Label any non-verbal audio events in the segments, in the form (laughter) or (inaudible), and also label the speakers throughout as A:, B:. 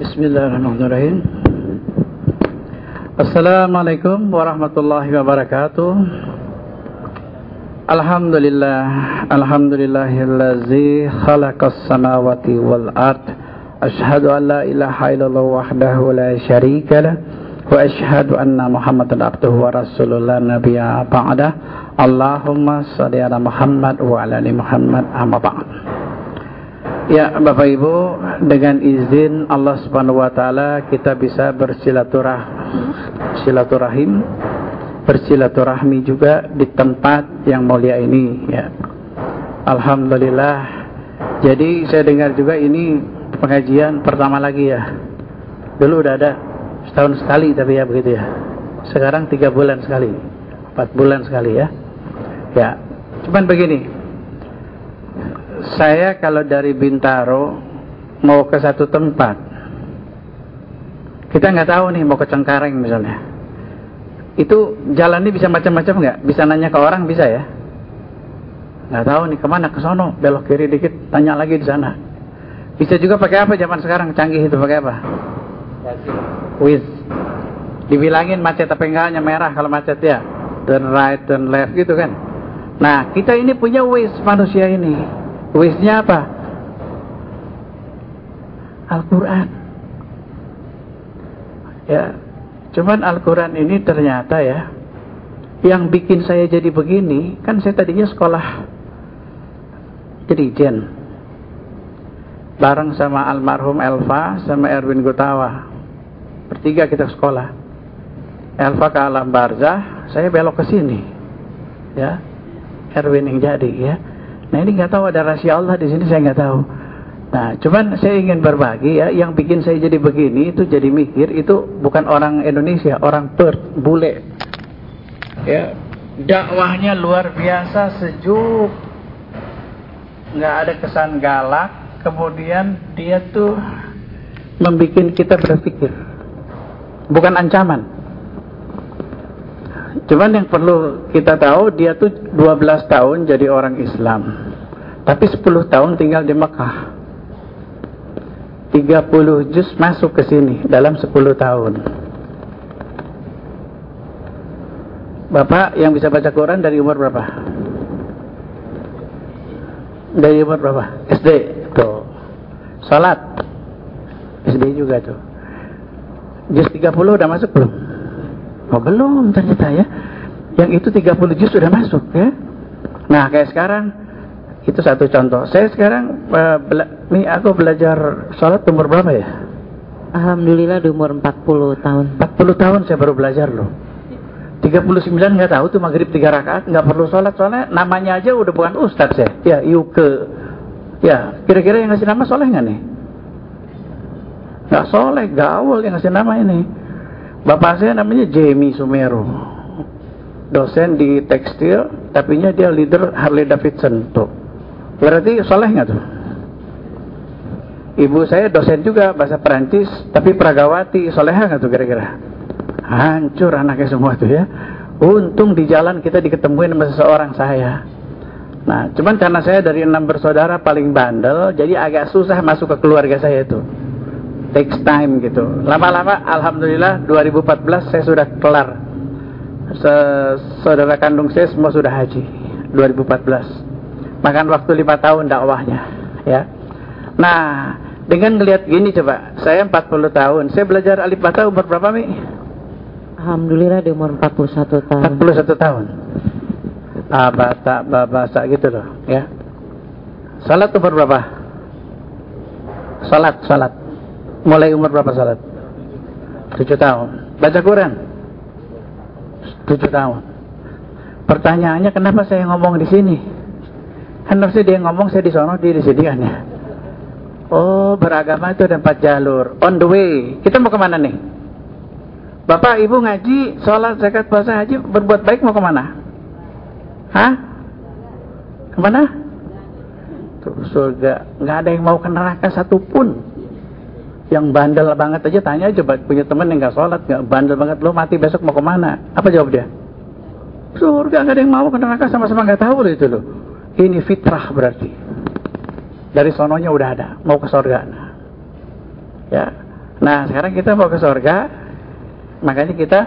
A: بسم الله الرحمن الرحيم السلام عليكم ورحمة الله وبركاته الحمد لله الحمد لله الذي خلق السماوات والأرض أشهد أن لا إله إلا الله وحده لا شريك له وأشهد أن محمد عبده ورسول الله نبي بعده اللهم صل على محمد وعلى محمد أما بعد Ya Bapak Ibu dengan izin Allah Subhanahu wa taala kita bisa bersilaturah silaturahim bersilaturahmi juga di tempat yang mulia ini ya. Alhamdulillah. Jadi saya dengar juga ini pengajian pertama lagi ya. Dulu udah ada setahun sekali tapi ya begitu ya. Sekarang tiga bulan sekali, empat bulan sekali ya. Ya, cuman begini saya kalau dari Bintaro mau ke satu tempat. Kita nggak tahu nih mau ke Cengkareng misalnya. Itu jalannya bisa macam-macam nggak? Bisa nanya ke orang bisa ya? Nggak tahu nih ke mana? Ke sono belok kiri dikit tanya lagi di sana. Bisa juga pakai apa zaman sekarang? Canggih itu pakai apa? Wiz dibilangin macet apa enggaknya merah kalau macet ya. Turn right turn left gitu kan. Nah kita ini punya Wiz manusia ini Wisnya apa? Al-Quran. Ya, cuman Al-Quran ini ternyata ya, yang bikin saya jadi begini, kan saya tadinya sekolah jadi Jen. Bareng sama almarhum Elva, sama Erwin Gutawa. Bertiga kita sekolah. Elva ke alam barzah, saya belok ke sini. Ya, Erwin yang jadi ya. Nah ini nggak tahu ada rahasia Allah di sini saya nggak tahu. Nah cuman saya ingin berbagi ya yang bikin saya jadi begini itu jadi mikir itu bukan orang Indonesia orang Perth bule. Ya dakwahnya luar biasa sejuk, nggak ada kesan galak. Kemudian dia tuh membuat kita berpikir, bukan ancaman. Cuman yang perlu kita tahu dia tuh 12 tahun jadi orang Islam. Tapi 10 tahun tinggal di Mekah. 30 juz masuk ke sini dalam 10 tahun. Bapak yang bisa baca Quran dari umur berapa? Dari umur berapa? SD. Tuh. Salat. SD juga tuh. Juz 30 udah masuk belum? Oh belum ternyata ya. Yang itu 30 juz sudah masuk ya. Nah kayak sekarang itu satu contoh. Saya sekarang uh, nih aku belajar sholat umur berapa ya?
B: Alhamdulillah di umur 40 tahun.
A: 40 tahun saya baru belajar loh. 39 nggak tahu tuh maghrib 3 rakaat nggak perlu sholat soalnya namanya aja udah bukan ustadz ya. Ya yuke. Ya kira-kira yang ngasih nama soleh nggak nih? Nggak soleh, gaul yang ngasih nama ini. Bapak saya namanya Jamie Sumero. Dosen di tekstil, tapi dia leader Harley Davidson tuh. Berarti soleh nggak tuh? Ibu saya dosen juga bahasa Perancis, tapi Pragawati, soleha nggak tuh kira-kira? Hancur anaknya semua tuh ya. Untung di jalan kita diketemuin sama seseorang saya. Nah, cuman karena saya dari enam bersaudara paling bandel, jadi agak susah masuk ke keluarga saya itu takes time gitu. Lama-lama alhamdulillah 2014 saya sudah kelar. Saudara kandung saya semua sudah haji 2014. Makan waktu lima tahun dakwahnya, ya. Nah, dengan ngelihat gini coba, saya 40 tahun. Saya belajar alif bata umur berapa, Mi?
B: Alhamdulillah di umur 41 tahun.
A: 41 tahun. Abata, babasa gitu loh, ya. Salat umur berapa? Salat, salat. Mulai umur berapa salat? 7 tahun. Baca Quran? 7 tahun. Pertanyaannya kenapa saya ngomong di sini? Kan harusnya dia ngomong saya di sono dia di sini kan ya. Oh beragama itu ada empat jalur. On the way. Kita mau ke mana nih? Bapak ibu ngaji, sholat, zakat, puasa, haji, berbuat baik mau ke mana? Hah? Ke mana? Tuh surga. Nggak ada yang mau ke neraka satupun yang bandel banget aja tanya aja punya teman yang nggak sholat nggak bandel banget. Lo mati besok mau ke mana? Apa jawab dia? Surga nggak ada yang mau ke neraka sama-sama nggak tahu loh itu loh. Ini fitrah berarti. Dari sononya udah ada mau ke surga nah. ya. Nah, sekarang kita mau ke surga, makanya kita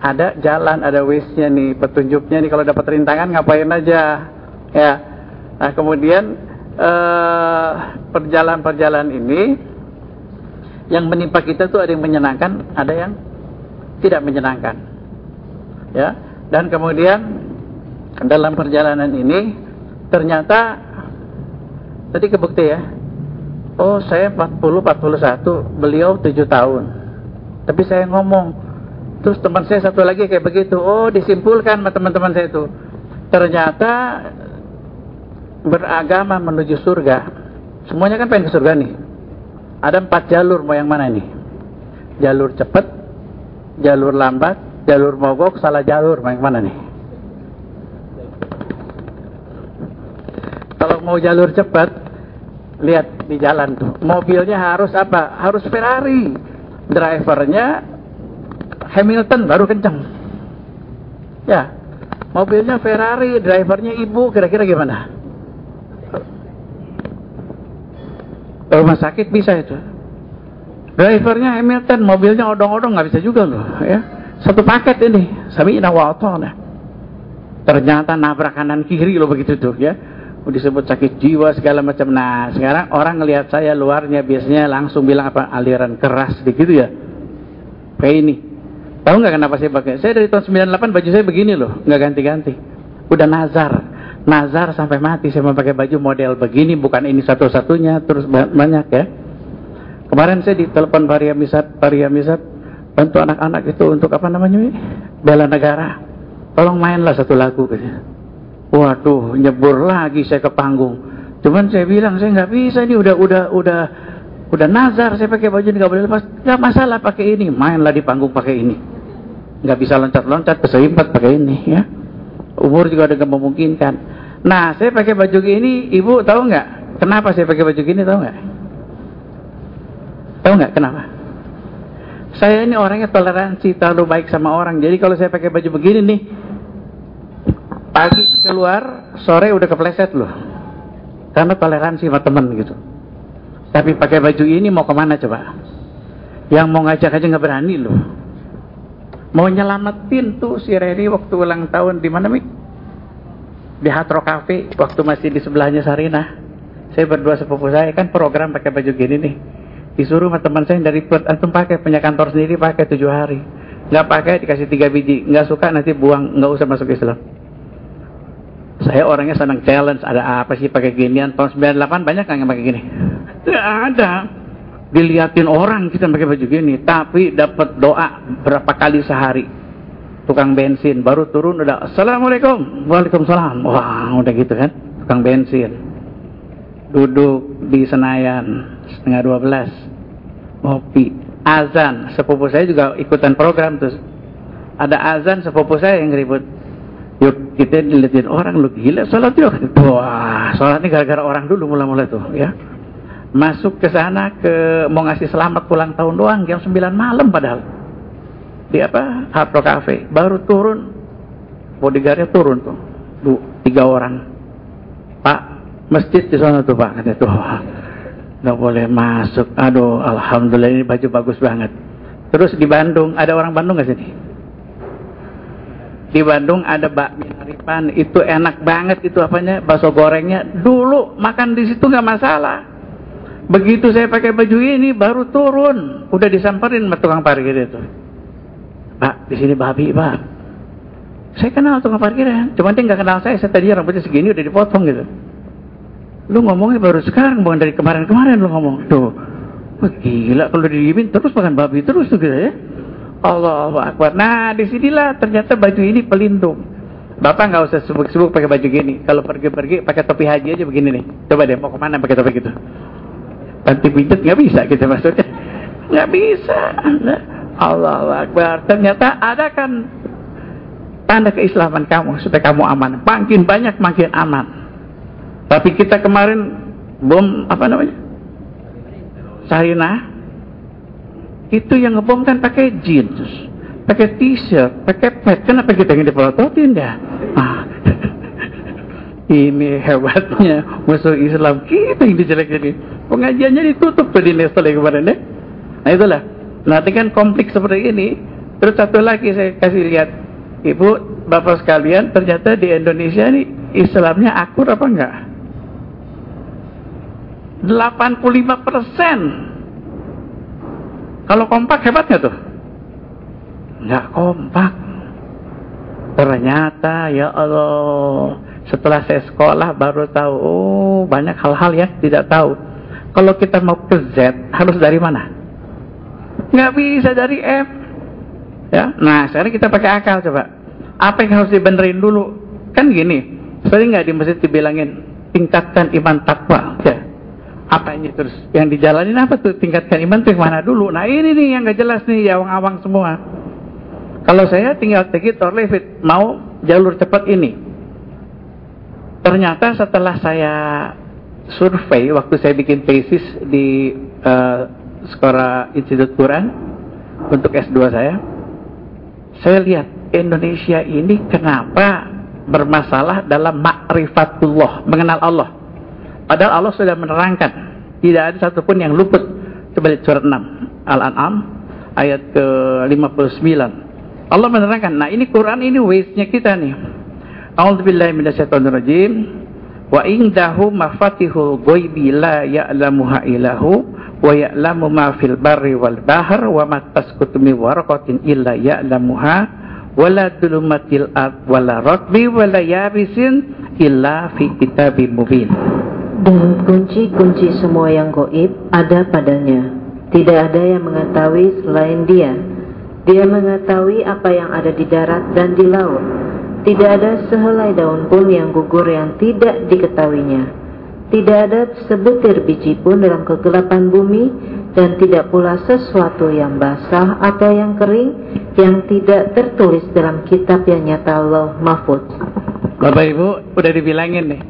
A: ada jalan, ada ways-nya nih, petunjuknya nih. Kalau dapat rintangan ngapain aja, ya. Nah, kemudian eh, perjalanan-perjalanan ini yang menimpa kita tuh ada yang menyenangkan, ada yang tidak menyenangkan, ya. Dan kemudian dalam perjalanan ini ternyata tadi kebukti ya oh saya 40 41 beliau 7 tahun. Tapi saya ngomong terus teman saya satu lagi kayak begitu oh disimpulkan sama teman-teman saya itu ternyata beragama menuju surga. Semuanya kan pengen ke surga nih ada empat jalur mau yang mana nih jalur cepat jalur lambat jalur mogok salah jalur mau yang mana nih? Kalau mau jalur cepat lihat di jalan tuh. Mobilnya harus apa? Harus Ferrari. Drivernya Hamilton baru kencang ya mobilnya Ferrari drivernya ibu kira-kira gimana rumah sakit bisa itu drivernya Hamilton mobilnya odong-odong nggak bisa juga loh ya satu paket ini sami wa ternyata nabrak kanan kiri loh begitu tuh ya disebut sakit jiwa segala macam. Nah, sekarang orang ngelihat saya luarnya biasanya langsung bilang apa aliran keras begitu ya. Kayak ini. Tahu nggak kenapa saya pakai? Saya dari tahun 98 baju saya begini loh, nggak ganti-ganti. Udah nazar. Nazar sampai mati saya memakai baju model begini, bukan ini satu-satunya, terus banyak ya. Kemarin saya ditelepon Paria Misat, Paria Misat bantu anak-anak itu untuk apa namanya? Bela negara. Tolong mainlah satu lagu gitu. Waduh, nyebur lagi saya ke panggung. Cuman saya bilang saya nggak bisa ini udah udah udah udah nazar saya pakai baju nggak boleh lepas. Nggak masalah pakai ini, mainlah di panggung pakai ini. Nggak bisa loncat-loncat keseimpat pakai ini ya. Umur juga udah memungkinkan. Nah, saya pakai baju gini, ibu tahu nggak? Kenapa saya pakai baju gini tahu nggak? Tahu nggak kenapa? Saya ini orangnya toleransi, terlalu baik sama orang. Jadi kalau saya pakai baju begini nih, pagi keluar sore udah kepleset loh karena toleransi sama temen gitu tapi pakai baju ini mau ke mana coba yang mau ngajak aja nggak berani loh mau nyelamatin tuh si Reri waktu ulang tahun di mana mi? Di Hatro Cafe waktu masih di sebelahnya Sarina. Saya berdua sepupu saya kan program pakai baju gini nih. Disuruh sama teman saya dari Perth antum pakai punya kantor sendiri pakai tujuh hari. Nggak pakai dikasih tiga biji. Nggak suka nanti buang. Nggak usah masuk Islam. Saya orangnya senang challenge, ada apa sih pakai ginian? Tahun 98 banyak kan yang pakai gini? Tidak ada. Diliatin orang kita pakai baju gini, tapi dapat doa berapa kali sehari. Tukang bensin baru turun udah Assalamualaikum, Waalaikumsalam. Wah, udah gitu kan? Tukang bensin. Duduk di Senayan setengah 12. Ngopi, azan. Sepupu saya juga ikutan program terus. Ada azan sepupu saya yang ribut Yuk kita dilihatin orang lu gila sholat yuk. Wah sholat ini gara-gara orang dulu mula-mula tuh ya. Masuk ke sana ke mau ngasih selamat pulang tahun doang jam 9 malam padahal. Di apa? Hard Cafe. Baru turun bodyguardnya turun tuh. Du, tiga orang. Pak, masjid di sana tuh Pak. Katanya tuh. Nggak boleh masuk. Aduh, alhamdulillah ini baju bagus banget. Terus di Bandung, ada orang Bandung nggak sini? Di Bandung ada bakmi Aripan, itu enak banget itu apanya, bakso gorengnya. Dulu makan di situ nggak masalah. Begitu saya pakai baju ini baru turun, udah disamperin sama tukang parkir itu. Pak, di sini babi, Pak. Saya kenal tukang parkir ya, cuman dia nggak kenal saya. Saya tadi rambutnya segini udah dipotong gitu. Lu ngomongnya baru sekarang, bukan dari kemarin-kemarin lu ngomong. Tuh, Wah, gila kalau didiemin terus makan babi terus tuh gitu ya. Allah Akbar. Nah, di sinilah ternyata baju ini pelindung. Bapak nggak usah sibuk-sibuk pakai baju gini. Kalau pergi-pergi pakai topi haji aja begini nih. Coba deh mau ke mana pakai topi gitu. Panti pijat nggak bisa gitu maksudnya. Nggak bisa. Allah Akbar. Ternyata ada kan tanda keislaman kamu supaya kamu aman. Makin banyak makin aman. Tapi kita kemarin bom apa namanya? Sarinah itu yang ngebom kan pakai jeans, pakai t-shirt, pakai pet. Kenapa kita ingin dipelototin ya? Ah. (laughs) Ini hebatnya musuh Islam kita yang dijelek jadi pengajiannya ditutup tuh di Nestle kemarin deh. Nah itulah. Nanti kan konflik seperti ini. Terus satu lagi saya kasih lihat. Ibu, bapak sekalian, ternyata di Indonesia ini Islamnya akur apa enggak? 85 persen. Kalau kompak hebat nggak tuh? Nggak kompak. Ternyata ya Allah, setelah saya sekolah baru tahu, oh banyak hal-hal ya tidak tahu. Kalau kita mau ke Z harus dari mana? Nggak bisa dari F. Ya, nah sekarang kita pakai akal coba. Apa yang harus dibenerin dulu? Kan gini, sering nggak di masjid dibilangin tingkatkan iman takwa. Ya. Apa ini terus? Yang dijalanin apa tuh? Tingkatkan iman tuh mana dulu? Nah ini nih yang nggak jelas nih, ya awang-awang semua. Kalau saya tinggal take it or leave it, mau jalur cepat ini. Ternyata setelah saya survei waktu saya bikin tesis di uh, Sekolah Institut Quran untuk S2 saya, saya lihat Indonesia ini kenapa bermasalah dalam makrifatullah, mengenal Allah. Padahal Allah sudah menerangkan, tidak ada satupun yang luput. Coba lihat surat 6 Al-An'am ayat ke-59. Allah menerangkan, nah ini Quran ini waste-nya kita nih. A'udzubillahi minasyaitonirrajim. Wa indahu mafatihul ghaibi la ya'lamuha ilahu wa ya'lamu ma fil barri wal bahr wa ma tasqutu min waraqatin illa ya'lamuha wala dulumatil ard wala ratbi wala yabisin illa fi kitabim mubin.
B: Dan kunci-kunci semua yang goib ada padanya. Tidak ada yang mengetahui selain dia. Dia mengetahui apa yang ada di darat dan di laut tidak ada sehelai daun pun yang gugur yang tidak diketahuinya. Tidak ada sebutir biji pun dalam kegelapan bumi dan tidak pula sesuatu yang basah atau yang kering yang tidak tertulis dalam kitab yang nyata Allah Mahfud.
A: Bapak Ibu udah dibilangin nih.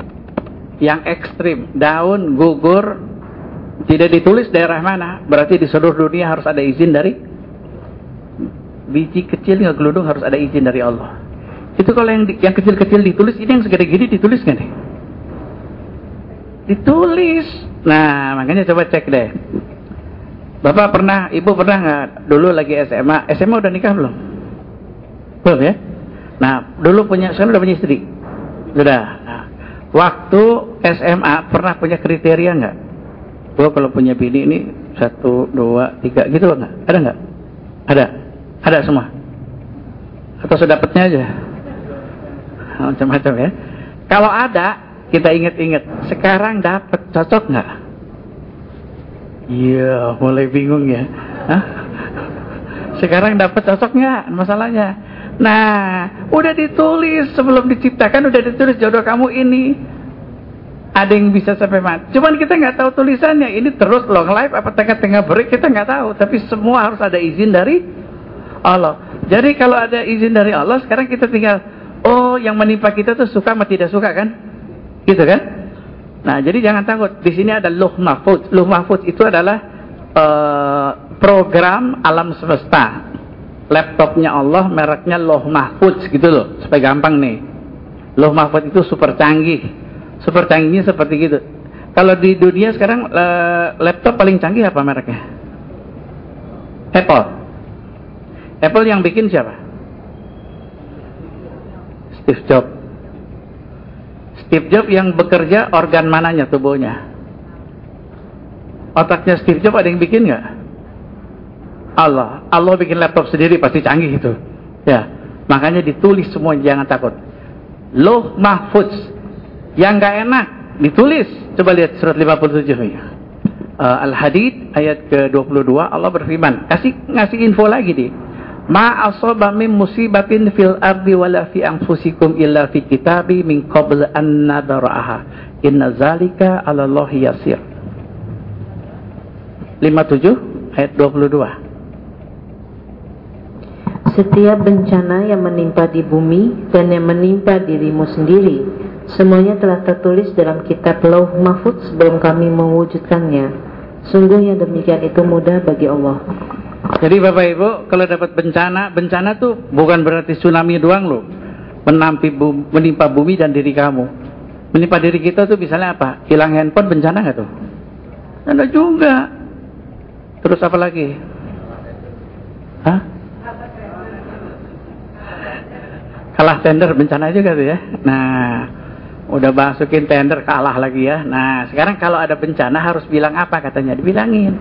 A: Yang ekstrim, daun gugur tidak ditulis daerah mana, berarti di seluruh dunia harus ada izin dari biji kecil nggak geludung harus ada izin dari Allah. Itu kalau yang yang kecil-kecil ditulis, ini yang segede gini ditulis nggak nih? Ditulis. Nah, makanya coba cek deh. Bapak pernah, ibu pernah nggak dulu lagi SMA? SMA udah nikah belum? Belum ya? Nah, dulu punya, saya udah punya istri. Sudah. Nah, waktu SMA pernah punya kriteria nggak? Gua kalau punya bini ini satu, dua, tiga gitu loh nggak? Ada nggak? Ada. Ada semua. Atau sedapatnya aja? (laughs) macam-macam ya. Kalau ada, kita ingat-ingat. Sekarang dapat cocok nggak? Iya, mulai bingung ya. (laughs) Sekarang dapat cocok nggak masalahnya? Nah, udah ditulis sebelum diciptakan udah ditulis jodoh kamu ini. Ada yang bisa sampai mati. Cuman kita nggak tahu tulisannya. Ini terus long life apa tengah-tengah break kita nggak tahu. Tapi semua harus ada izin dari Allah. Jadi kalau ada izin dari Allah, sekarang kita tinggal Oh, yang menimpa kita tuh suka atau tidak suka kan? Gitu kan? Nah, jadi jangan takut. Di sini ada Luh Mahfuz. Luh Mahfuz itu adalah uh, program alam semesta. Laptopnya Allah, mereknya Luh Mahfuz gitu loh. Supaya gampang nih. Luh Mahfuz itu super canggih. Super canggihnya seperti gitu. Kalau di dunia sekarang uh, laptop paling canggih apa mereknya? Apple. Apple yang bikin siapa? Steve Jobs. Steve Jobs yang bekerja organ mananya tubuhnya? Otaknya Steve Jobs ada yang bikin nggak? Allah. Allah bikin laptop sendiri pasti canggih itu. Ya. Makanya ditulis semua jangan takut. Loh mahfuz. Yang nggak enak ditulis. Coba lihat surat 57 ya. Uh, Al-Hadid ayat ke-22 Allah berfirman, kasih ngasih info lagi nih Ma asaba min musibatin fil ardi wala fi anfusikum illa fi kitabi min qabl an nadra'aha. Inna zalika 'ala Allah yasir. 57 ayat 22.
B: Setiap bencana yang menimpa di bumi dan yang menimpa dirimu sendiri, semuanya telah tertulis dalam kitab Lauh Mahfuz sebelum kami mewujudkannya. Sungguh yang demikian itu mudah bagi Allah.
A: Jadi Bapak Ibu, kalau dapat bencana, bencana tuh bukan berarti tsunami doang loh. Menampi bumi, menimpa bumi dan diri kamu. Menimpa diri kita tuh misalnya apa? Hilang handphone bencana nggak tuh? Ada juga. Terus apa lagi? Hah? Kalah tender bencana juga tuh ya. Nah, udah masukin tender kalah lagi ya. Nah, sekarang kalau ada bencana harus bilang apa katanya? Dibilangin.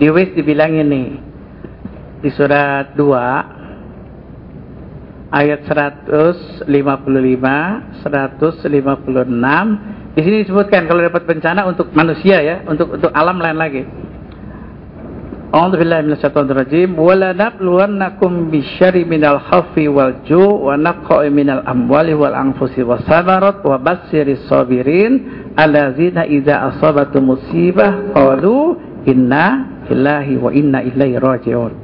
A: Di dibilangin nih. Di surat 2 ayat 155, 156 di sini disebutkan kalau dapat bencana untuk manusia ya, untuk untuk alam lain lagi. Ilaihi raji'un.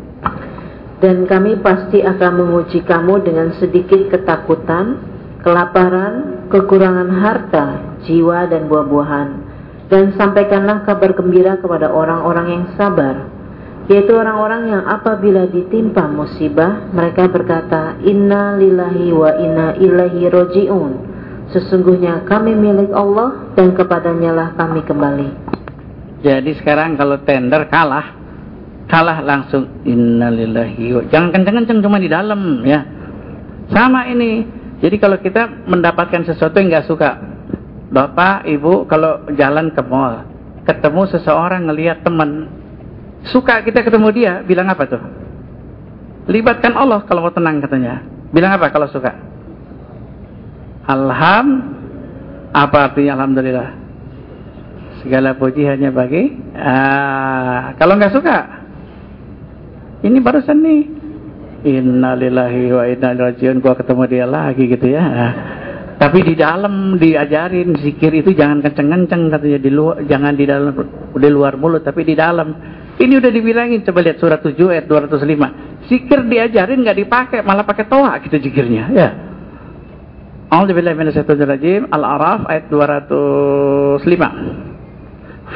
B: Dan kami pasti akan menguji kamu dengan sedikit ketakutan, kelaparan, kekurangan harta, jiwa dan buah-buahan. Dan sampaikanlah kabar gembira kepada orang-orang yang sabar yaitu orang-orang yang apabila ditimpa musibah mereka berkata inna lillahi wa inna ilaihi roji'un sesungguhnya kami milik Allah dan kepadanya lah kami kembali
A: jadi sekarang kalau tender kalah kalah langsung inna lillahi wa jangan kenceng-kenceng cuma di dalam ya sama ini jadi kalau kita mendapatkan sesuatu yang nggak suka Bapak, Ibu kalau jalan ke mall ketemu seseorang ngelihat teman Suka kita ketemu dia, bilang apa tuh? Libatkan Allah kalau mau tenang katanya. Bilang apa kalau suka? Alham apa artinya alhamdulillah? Segala puji hanya bagi ah, kalau nggak suka ini barusan nih innalillahi wa inna rajiun gua ketemu dia lagi gitu ya. Tapi di dalam diajarin zikir itu jangan kenceng-kenceng katanya di luar jangan di dalam di luar mulut tapi di dalam ini udah dibilangin, coba lihat surat 7 ayat 205. Zikir diajarin nggak dipakai, malah pakai toa kita zikirnya. Ya. A'udzubillahi Al-Araf ayat 205.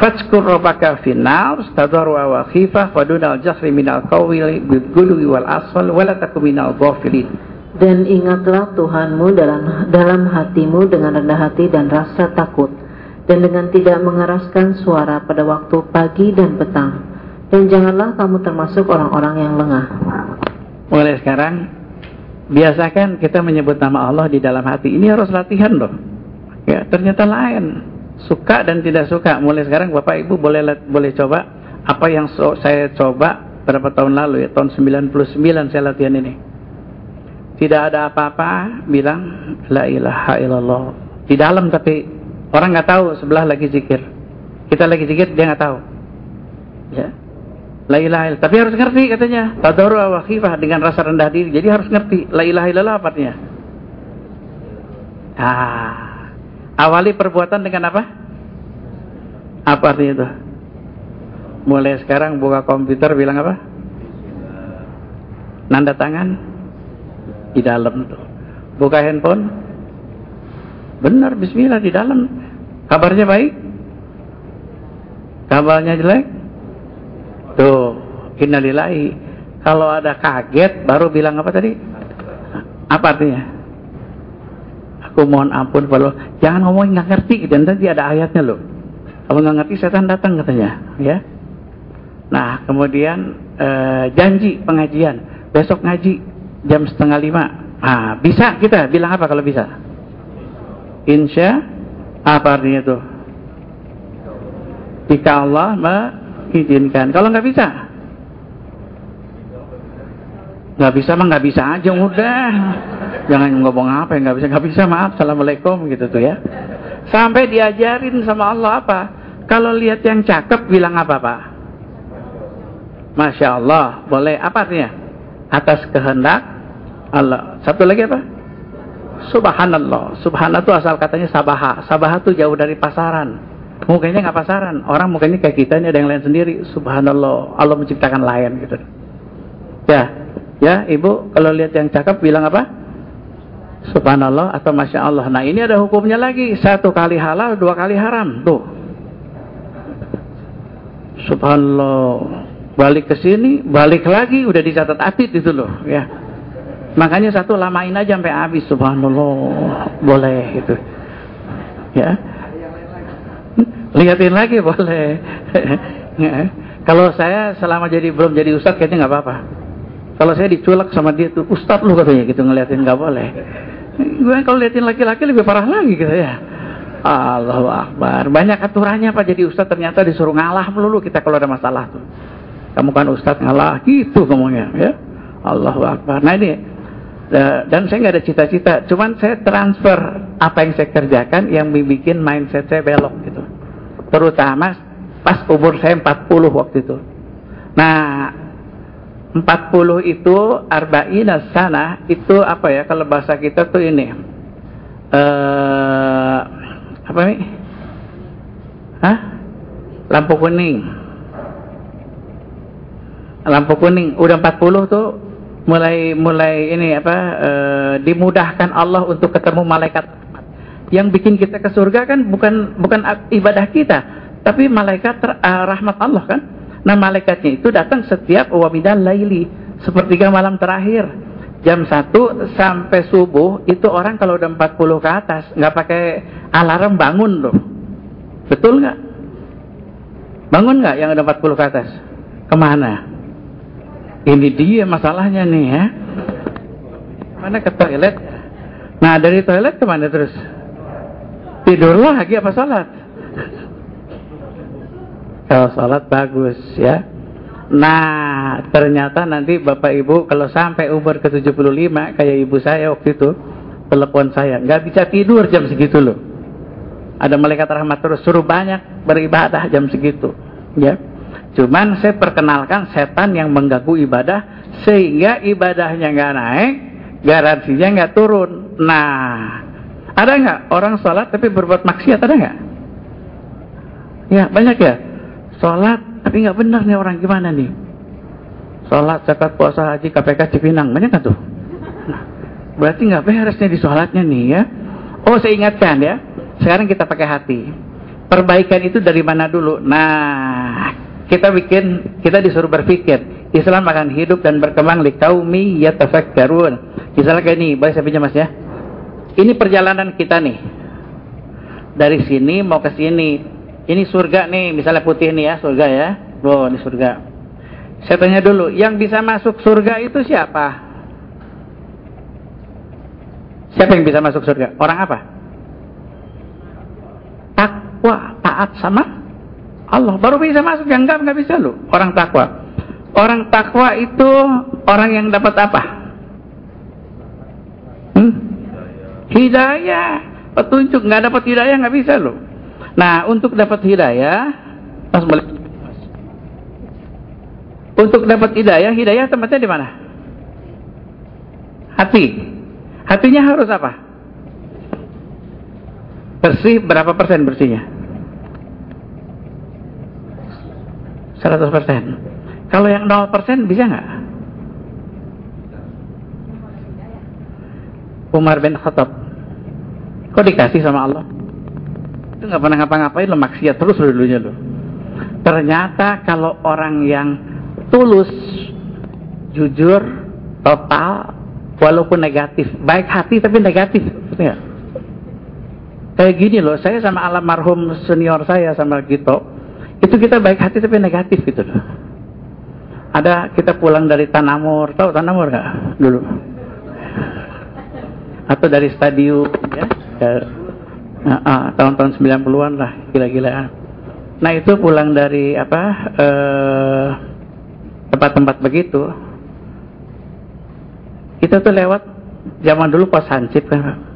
A: Fadzkur rabbaka finnar tadarru wa khifah wa dunal jahri minal qawli bil gulwi wal asfal wa la takum minal ghafilin.
B: Dan ingatlah Tuhanmu dalam dalam hatimu dengan rendah hati dan rasa takut dan dengan tidak mengeraskan suara pada waktu pagi dan petang dan janganlah kamu termasuk orang-orang yang lengah.
A: Mulai sekarang, biasakan kita menyebut nama Allah di dalam hati. Ini harus latihan loh. Ya, ternyata lain. Suka dan tidak suka. Mulai sekarang Bapak Ibu boleh boleh coba apa yang so, saya coba berapa tahun lalu ya, tahun 99 saya latihan ini. Tidak ada apa-apa, bilang la ilaha illallah. Di dalam tapi orang nggak tahu sebelah lagi zikir. Kita lagi zikir dia nggak tahu. Ya. La ilaha illallah. Tapi harus ngerti katanya. Tadarru wa khifah dengan rasa rendah diri. Jadi harus ngerti. La ilaha illallah artinya? Ah. Awali perbuatan dengan apa? Apa artinya itu? Mulai sekarang buka komputer bilang apa? Nanda tangan di dalam tuh. Buka handphone. Benar bismillah di dalam. Kabarnya baik? Kabarnya jelek? Tuh, innalillahi. Kalau ada kaget baru bilang apa tadi? Apa artinya? Aku mohon ampun kalau jangan ngomong nggak ngerti dan nanti ada ayatnya loh. Kalau nggak ngerti setan datang katanya, ya. Nah, kemudian eh, janji pengajian besok ngaji jam setengah lima. Ah, bisa kita bilang apa kalau bisa? Insya apa artinya tuh? Jika Allah izinkan. Kalau nggak bisa, nggak bisa mah nggak bisa aja udah. Jangan ngomong apa yang nggak bisa nggak bisa maaf. Assalamualaikum gitu tuh ya. Sampai diajarin sama Allah apa? Kalau lihat yang cakep bilang apa pak? Masya Allah, boleh apa artinya? Atas kehendak Allah. Satu lagi apa? Subhanallah. Subhanallah itu asal katanya sabaha. Sabaha itu jauh dari pasaran. Mukanya nggak pasaran. Orang mukanya kayak kita ini ada yang lain sendiri. Subhanallah, Allah menciptakan lain gitu. Ya, ya ibu kalau lihat yang cakep bilang apa? Subhanallah atau masya Allah. Nah ini ada hukumnya lagi. Satu kali halal, dua kali haram. Tuh. Subhanallah. Balik ke sini, balik lagi, udah dicatat atid itu loh. Ya. Makanya satu lamain aja sampai habis. Subhanallah. Boleh gitu. Ya lihatin lagi boleh (laughs) Kalau saya selama jadi belum jadi ustadz kayaknya nggak apa-apa. Kalau saya diculak sama dia tuh ustadz lu katanya gitu ngeliatin nggak boleh. Gue kalau liatin laki-laki lebih parah lagi gitu ya. Allahu Akbar. Banyak aturannya Pak jadi ustadz ternyata disuruh ngalah melulu kita kalau ada masalah tuh. Kamu kan ustadz ngalah gitu ngomongnya ya. Allahu Akbar. Nah ini dan saya nggak ada cita-cita, cuman saya transfer apa yang saya kerjakan yang bikin mindset saya belok gitu. Terutama pas umur saya 40 waktu itu. Nah, 40 itu arba'ina sana itu apa ya kalau bahasa kita tuh ini. Eh apa nih? Hah? Lampu kuning. Lampu kuning udah 40 tuh mulai mulai ini apa e, dimudahkan Allah untuk ketemu malaikat yang bikin kita ke surga kan bukan bukan ibadah kita tapi malaikat uh, rahmat Allah kan nah malaikatnya itu datang setiap wamidal laili sepertiga malam terakhir jam 1 sampai subuh itu orang kalau udah 40 ke atas nggak pakai alarm bangun loh betul nggak bangun nggak yang udah 40 ke atas ke mana ini dia masalahnya nih ya. Mana ke toilet? Nah dari toilet ke mana terus? Tidur lagi apa salat? Kalau salat bagus ya. Nah ternyata nanti bapak ibu kalau sampai umur ke 75 kayak ibu saya waktu itu telepon saya nggak bisa tidur jam segitu loh. Ada malaikat rahmat terus suruh banyak beribadah jam segitu ya Cuman saya perkenalkan setan yang mengganggu ibadah sehingga ibadahnya nggak naik, garansinya nggak turun. Nah, ada nggak orang sholat tapi berbuat maksiat ada nggak? Ya banyak ya. Sholat tapi nggak benar nih orang gimana nih? Sholat, zakat, puasa, haji, KPK, Cipinang banyak nggak tuh? Nah, berarti nggak beresnya di sholatnya nih ya. Oh saya ingatkan ya. Sekarang kita pakai hati. Perbaikan itu dari mana dulu? Nah, kita bikin kita disuruh berpikir Islam akan hidup dan berkembang li qaumi yatafakkarun misalnya kayak ini boleh saya pinjam mas ya ini perjalanan kita nih dari sini mau ke sini ini surga nih misalnya putih nih ya surga ya. Oh ini surga. Saya tanya dulu yang bisa masuk surga itu siapa? Siapa yang bisa masuk surga? Orang apa? Takwa taat sama Allah. Baru bisa masuk yang enggak enggak bisa loh orang takwa. Orang takwa itu orang yang dapat apa? Hmm? hidayah. Petunjuk. Nggak dapat hidayah nggak bisa loh nah untuk dapat hidayah pas balik untuk dapat hidayah hidayah tempatnya di mana hati hatinya harus apa bersih berapa persen bersihnya 100%. Kalau yang 0% bisa nggak? Umar bin Khattab. Kok dikasih sama Allah? Itu nggak pernah ngapa-ngapain lo maksiat terus dulunya lo. Ternyata kalau orang yang tulus, jujur, total, walaupun negatif, baik hati tapi negatif, ya. Kayak gini loh, saya sama alam marhum senior saya sama Gito, itu kita baik hati tapi negatif gitu loh. Ada kita pulang dari Tanamur, tahu Tanamur nggak dulu? Atau dari stadium ya, nah, ah, tahun-tahun 90-an lah, gila-gilaan. Nah itu pulang dari apa eh, tempat-tempat begitu, kita tuh lewat zaman dulu pas hansip kan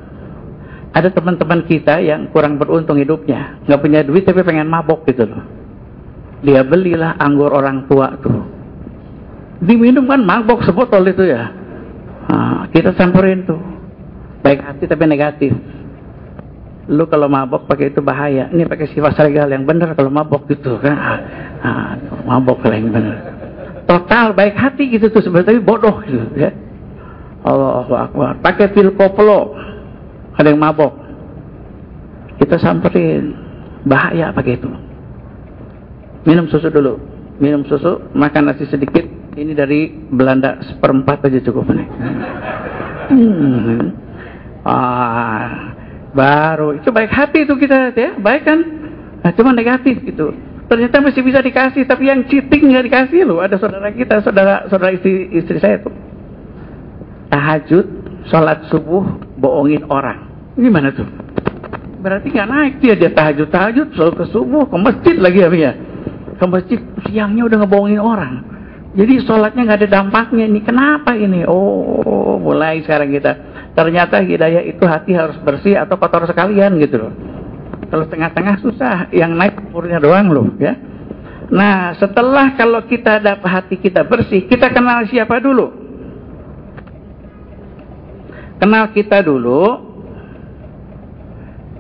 A: ada teman-teman kita yang kurang beruntung hidupnya. Nggak punya duit tapi pengen mabok gitu loh. Dia belilah anggur orang tua tuh. Diminum kan mabok sebotol itu ya. Nah, kita campurin tuh. Baik hati tapi negatif lu kalau mabok pakai itu bahaya. Ini pakai sifat regal yang benar kalau mabok gitu kan? Nah, mabok yang benar. Total baik hati gitu tuh sebenarnya tapi bodoh gitu ya. Allah Akbar. Pakai pil koplo. Ada yang mabok. Kita samperin. Bahaya pakai itu. Minum susu dulu. Minum susu makan nasi sedikit. Ini dari Belanda seperempat aja cukup nih hmm. ah, baru itu baik hati itu kita ya baik kan nah, cuma negatif gitu Ternyata masih bisa dikasih, tapi yang cheating nggak dikasih loh. Ada saudara kita, saudara saudara istri, istri saya tuh. Tahajud, sholat subuh, bohongin orang. Gimana tuh? Berarti nggak naik dia, dia tahajud, tahajud, sholat ke subuh, ke masjid lagi ya. Ke masjid, siangnya udah ngebohongin orang. Jadi sholatnya nggak ada dampaknya ini. Kenapa ini? Oh, mulai sekarang kita. Ternyata hidayah itu hati harus bersih atau kotor sekalian gitu loh. Kalau tengah-tengah susah, yang naik umurnya doang loh ya. Nah, setelah kalau kita dapat hati kita bersih, kita kenal siapa dulu? Kenal kita dulu.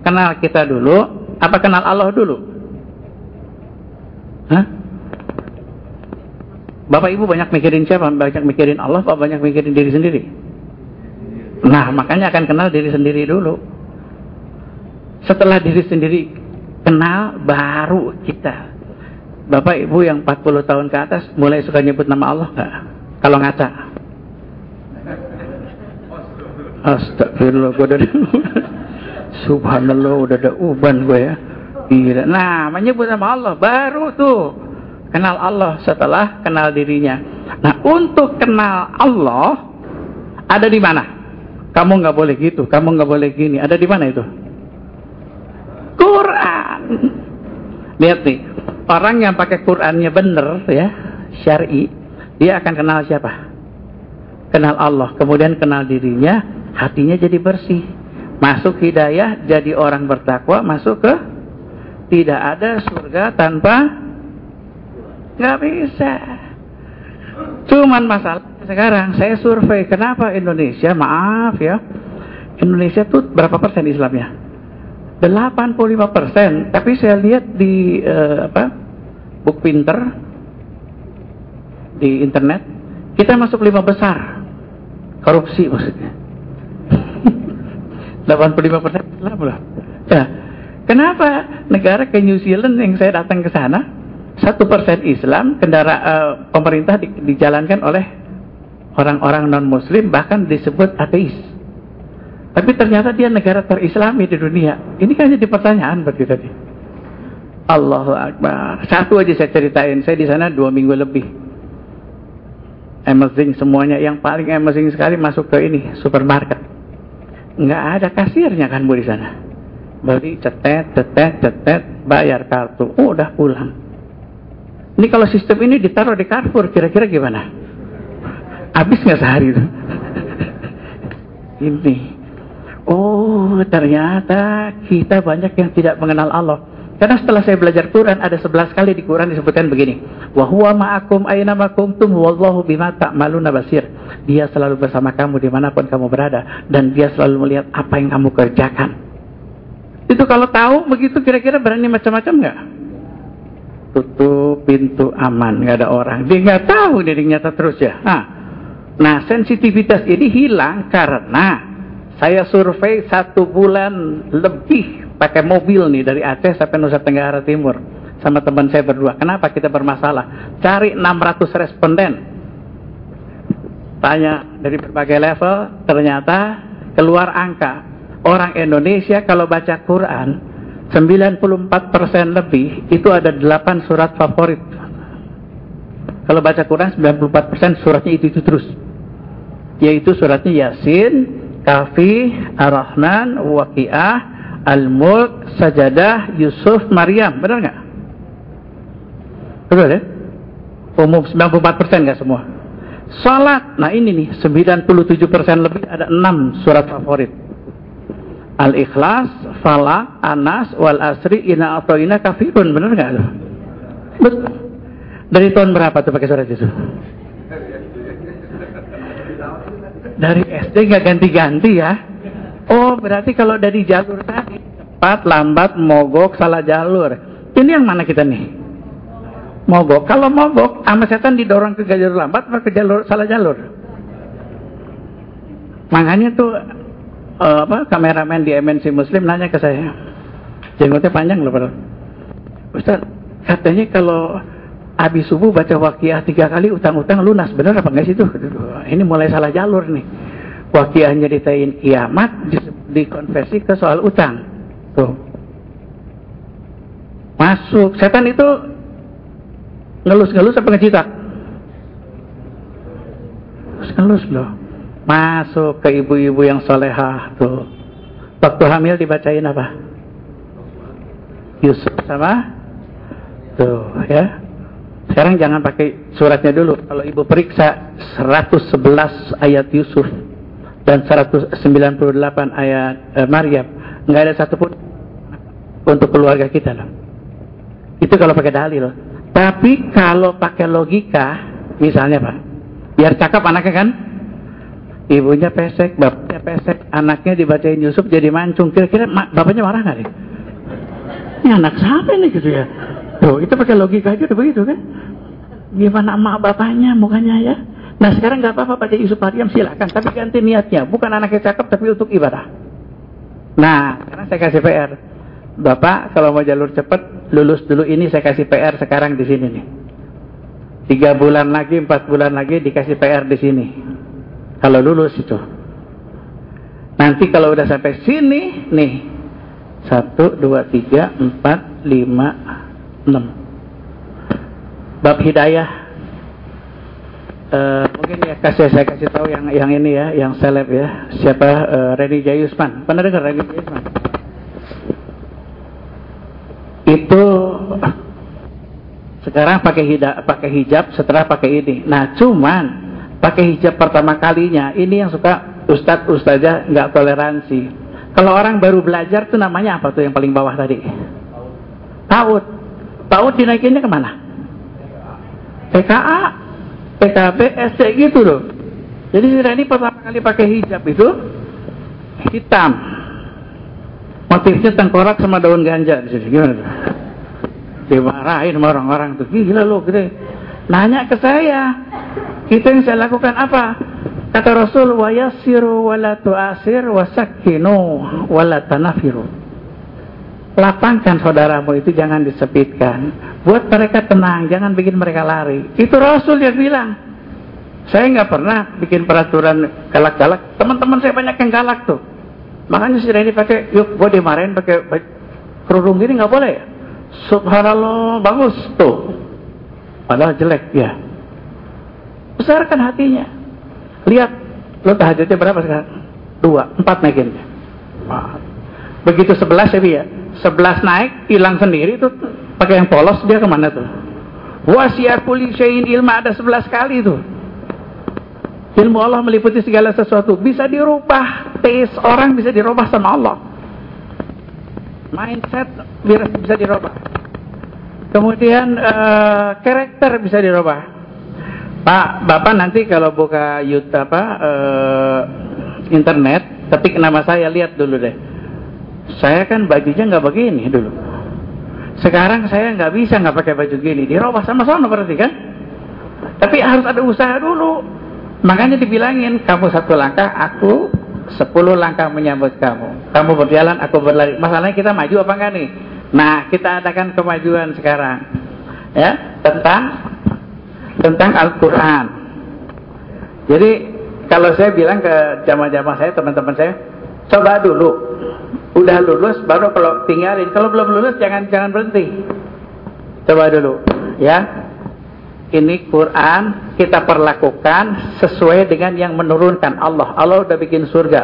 A: Kenal kita dulu, apa kenal Allah dulu? Hah? Bapak Ibu banyak mikirin siapa? Banyak mikirin Allah, apa banyak mikirin diri sendiri? Nah, makanya akan kenal diri sendiri dulu. Setelah diri sendiri kenal, baru kita. Bapak Ibu yang 40 tahun ke atas mulai suka nyebut nama Allah nggak? Kalau ngaca. Astagfirullah, gue udah Subhanallah, udah ada uban gue ya. Gila. Nah, menyebut nama Allah, baru tuh kenal Allah setelah kenal dirinya. Nah, untuk kenal Allah ada di mana? Kamu nggak boleh gitu, kamu nggak boleh gini. Ada di mana itu? Quran. Lihat nih, orang yang pakai Qurannya bener ya, syari, dia akan kenal siapa? Kenal Allah, kemudian kenal dirinya, hatinya jadi bersih. Masuk hidayah, jadi orang bertakwa, masuk ke tidak ada surga tanpa nggak bisa. Cuman masalah sekarang saya survei kenapa Indonesia, maaf ya, Indonesia tuh berapa persen Islamnya? 85 persen, tapi saya lihat di uh, apa book pinter di internet kita masuk lima besar. Korupsi maksudnya. (laughs) 85 persen lah. Ya kenapa negara ke New Zealand yang saya datang ke sana satu persen Islam kendara uh, pemerintah di, dijalankan oleh orang-orang non Muslim bahkan disebut ateis tapi ternyata dia negara terislami di dunia. Ini kan jadi pertanyaan bagi tadi. Allahu Akbar. Satu aja saya ceritain. Saya di sana dua minggu lebih. Amazing semuanya. Yang paling amazing sekali masuk ke ini supermarket. Nggak ada kasirnya kan bu di sana. Beli cetet, cetet, cetet, bayar kartu. Oh, udah pulang. Ini kalau sistem ini ditaruh di Carrefour, kira-kira gimana? Habis nggak sehari itu? ini Oh, ternyata kita banyak yang tidak mengenal Allah. Karena setelah saya belajar Quran, ada 11 kali di Quran disebutkan begini. Wahuwa ma'akum aina makumtum wallahu bima ta'maluna basir. Dia selalu bersama kamu di mana pun kamu berada. Dan dia selalu melihat apa yang kamu kerjakan. Itu kalau tahu begitu kira-kira berani macam-macam nggak? Tutup pintu aman, nggak ada orang. Dia nggak tahu dia nyata terus ya. Nah, nah sensitivitas ini hilang karena saya survei satu bulan lebih pakai mobil nih dari Aceh sampai Nusa Tenggara Timur sama teman saya berdua. Kenapa kita bermasalah? Cari 600 responden. Tanya dari berbagai level, ternyata keluar angka. Orang Indonesia kalau baca Quran 94% lebih itu ada 8 surat favorit. Kalau baca Quran 94% suratnya itu-itu terus. Yaitu suratnya Yasin, Kafi, Ar-Rahman, Waqiah, Al-Mulk, Sajadah, Yusuf, Maryam. Benar nggak? Betul ya? Umum 94% nggak semua. Salat, nah ini nih 97% lebih ada 6 surat favorit. Al-Ikhlas, Falak, Anas, Wal Asri, Ina Ina Kafirun. Benar nggak? Betul. Dari tahun berapa tuh pakai surat itu? Dari SD nggak ganti-ganti ya? Oh, berarti kalau dari jalur tadi cepat, lambat, mogok, salah jalur. Ini yang mana kita nih? Mogok. Kalau mogok, sama setan didorong ke jalur lambat atau ke jalur salah jalur? Makanya tuh uh, apa kameramen di MNC Muslim nanya ke saya, jenggotnya panjang loh, padahal. Ustaz, katanya kalau habis subuh baca wakiah tiga kali utang-utang lunas benar apa enggak sih itu ini mulai salah jalur nih wakiahnya ditain kiamat dikonversi ke soal utang tuh masuk setan itu Ngelus-ngelus apa ngecitak? Ngelus loh. Masuk ke ibu-ibu yang solehah tuh. Waktu hamil dibacain apa? Yusuf sama tuh ya. Sekarang jangan pakai suratnya dulu. Kalau ibu periksa 111 ayat Yusuf dan 198 ayat eh, Maryam, nggak ada satupun untuk keluarga kita loh. Itu kalau pakai dalil. Tapi kalau pakai logika, misalnya pak, biar cakep anaknya kan, ibunya pesek, bapaknya pesek, anaknya dibacain Yusuf jadi mancung. Kira-kira bapaknya marah nggak nih? Ini anak siapa nih gitu ya? Tuh, itu pakai logika aja tuh begitu kan? Gimana emak bapaknya mukanya ya? Nah sekarang nggak apa-apa baca Yusuf Maryam silakan, tapi ganti niatnya, bukan anaknya cakep tapi untuk ibadah. Nah, sekarang saya kasih PR. Bapak kalau mau jalur cepat lulus dulu ini saya kasih PR sekarang di sini nih. Tiga bulan lagi, empat bulan lagi dikasih PR di sini. Kalau lulus itu. Nanti kalau udah sampai sini, nih. Satu, dua, tiga, empat, lima, enam. Bab hidayah. Uh, mungkin ya kasih saya kasih tahu yang yang ini ya, yang seleb ya. Siapa uh, Reni Jayusman? Pernah dengar Reni Jayusman? Itu sekarang pakai hijab, pakai hijab setelah pakai ini. Nah, cuman pakai hijab pertama kalinya ini yang suka ustadz ustazah nggak toleransi. Kalau orang baru belajar tuh namanya apa tuh yang paling bawah tadi? Taut. Taut dinaikinnya ke mana? PKA, PKB, SD gitu loh. Jadi ini pertama kali pakai hijab itu hitam. Motifnya tengkorak sama daun ganja di sini. Gimana tuh? Dimarahin sama orang-orang tuh. Gila loh gitu. Nanya ke saya. Kita yang saya lakukan apa? Kata Rasul, wa yassiru wa la tu'asir. Lapangkan saudaramu itu jangan disepitkan. Buat mereka tenang, jangan bikin mereka lari. Itu Rasul yang bilang. Saya nggak pernah bikin peraturan galak-galak. Teman-teman saya banyak yang galak tuh. Makanya si ini pakai, yuk gue dimarahin pakai kerudung gini nggak boleh ya? Subhanallah, bagus tuh. Padahal jelek ya. Besarkan hatinya. Lihat, lo tahajudnya berapa sekarang? Dua, empat naikin. Begitu sebelas ya ya, sebelas naik, hilang sendiri tuh. Pakai yang polos dia ke mana tuh? Wasiat syai'in ilma ada sebelas kali tuh. Ilmu Allah meliputi segala sesuatu. Bisa dirubah. Taste orang bisa dirubah sama Allah. Mindset bisa dirubah. Kemudian uh, karakter bisa dirubah. Pak, Bapak nanti kalau buka YouTube apa uh, internet, ketik nama saya lihat dulu deh. Saya kan bajunya nggak begini dulu. Sekarang saya nggak bisa nggak pakai baju gini. Dirubah sama-sama berarti kan? Tapi harus ada usaha dulu. Makanya dibilangin, kamu satu langkah, aku sepuluh langkah menyambut kamu. Kamu berjalan, aku berlari. Masalahnya kita maju apa enggak nih? Nah, kita adakan kemajuan sekarang. Ya, tentang tentang Al-Qur'an. Jadi, kalau saya bilang ke jamaah-jamaah saya, teman-teman saya, coba dulu. Udah lulus baru kalau tinggalin. Kalau belum lulus jangan jangan berhenti. Coba dulu, ya ini Quran kita perlakukan sesuai dengan yang menurunkan Allah. Allah udah bikin surga.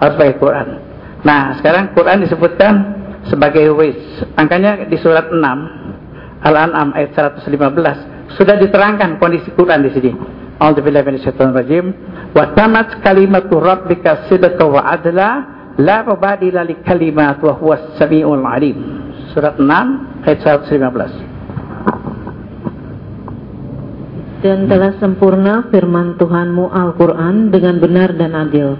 A: Harus pakai Quran. Nah, sekarang Quran disebutkan sebagai wis. Angkanya di surat 6 Al-An'am ayat 115 sudah diterangkan kondisi Quran di sini. A'udzubillahi minasyaitonir rajim. Wa tamat kalimatu rabbika sidqa wa adla la mubadila li kalimat wa huwas samiul alim. Surat 6 ayat 115
B: dan telah sempurna firman Tuhanmu Al-Quran dengan benar dan adil.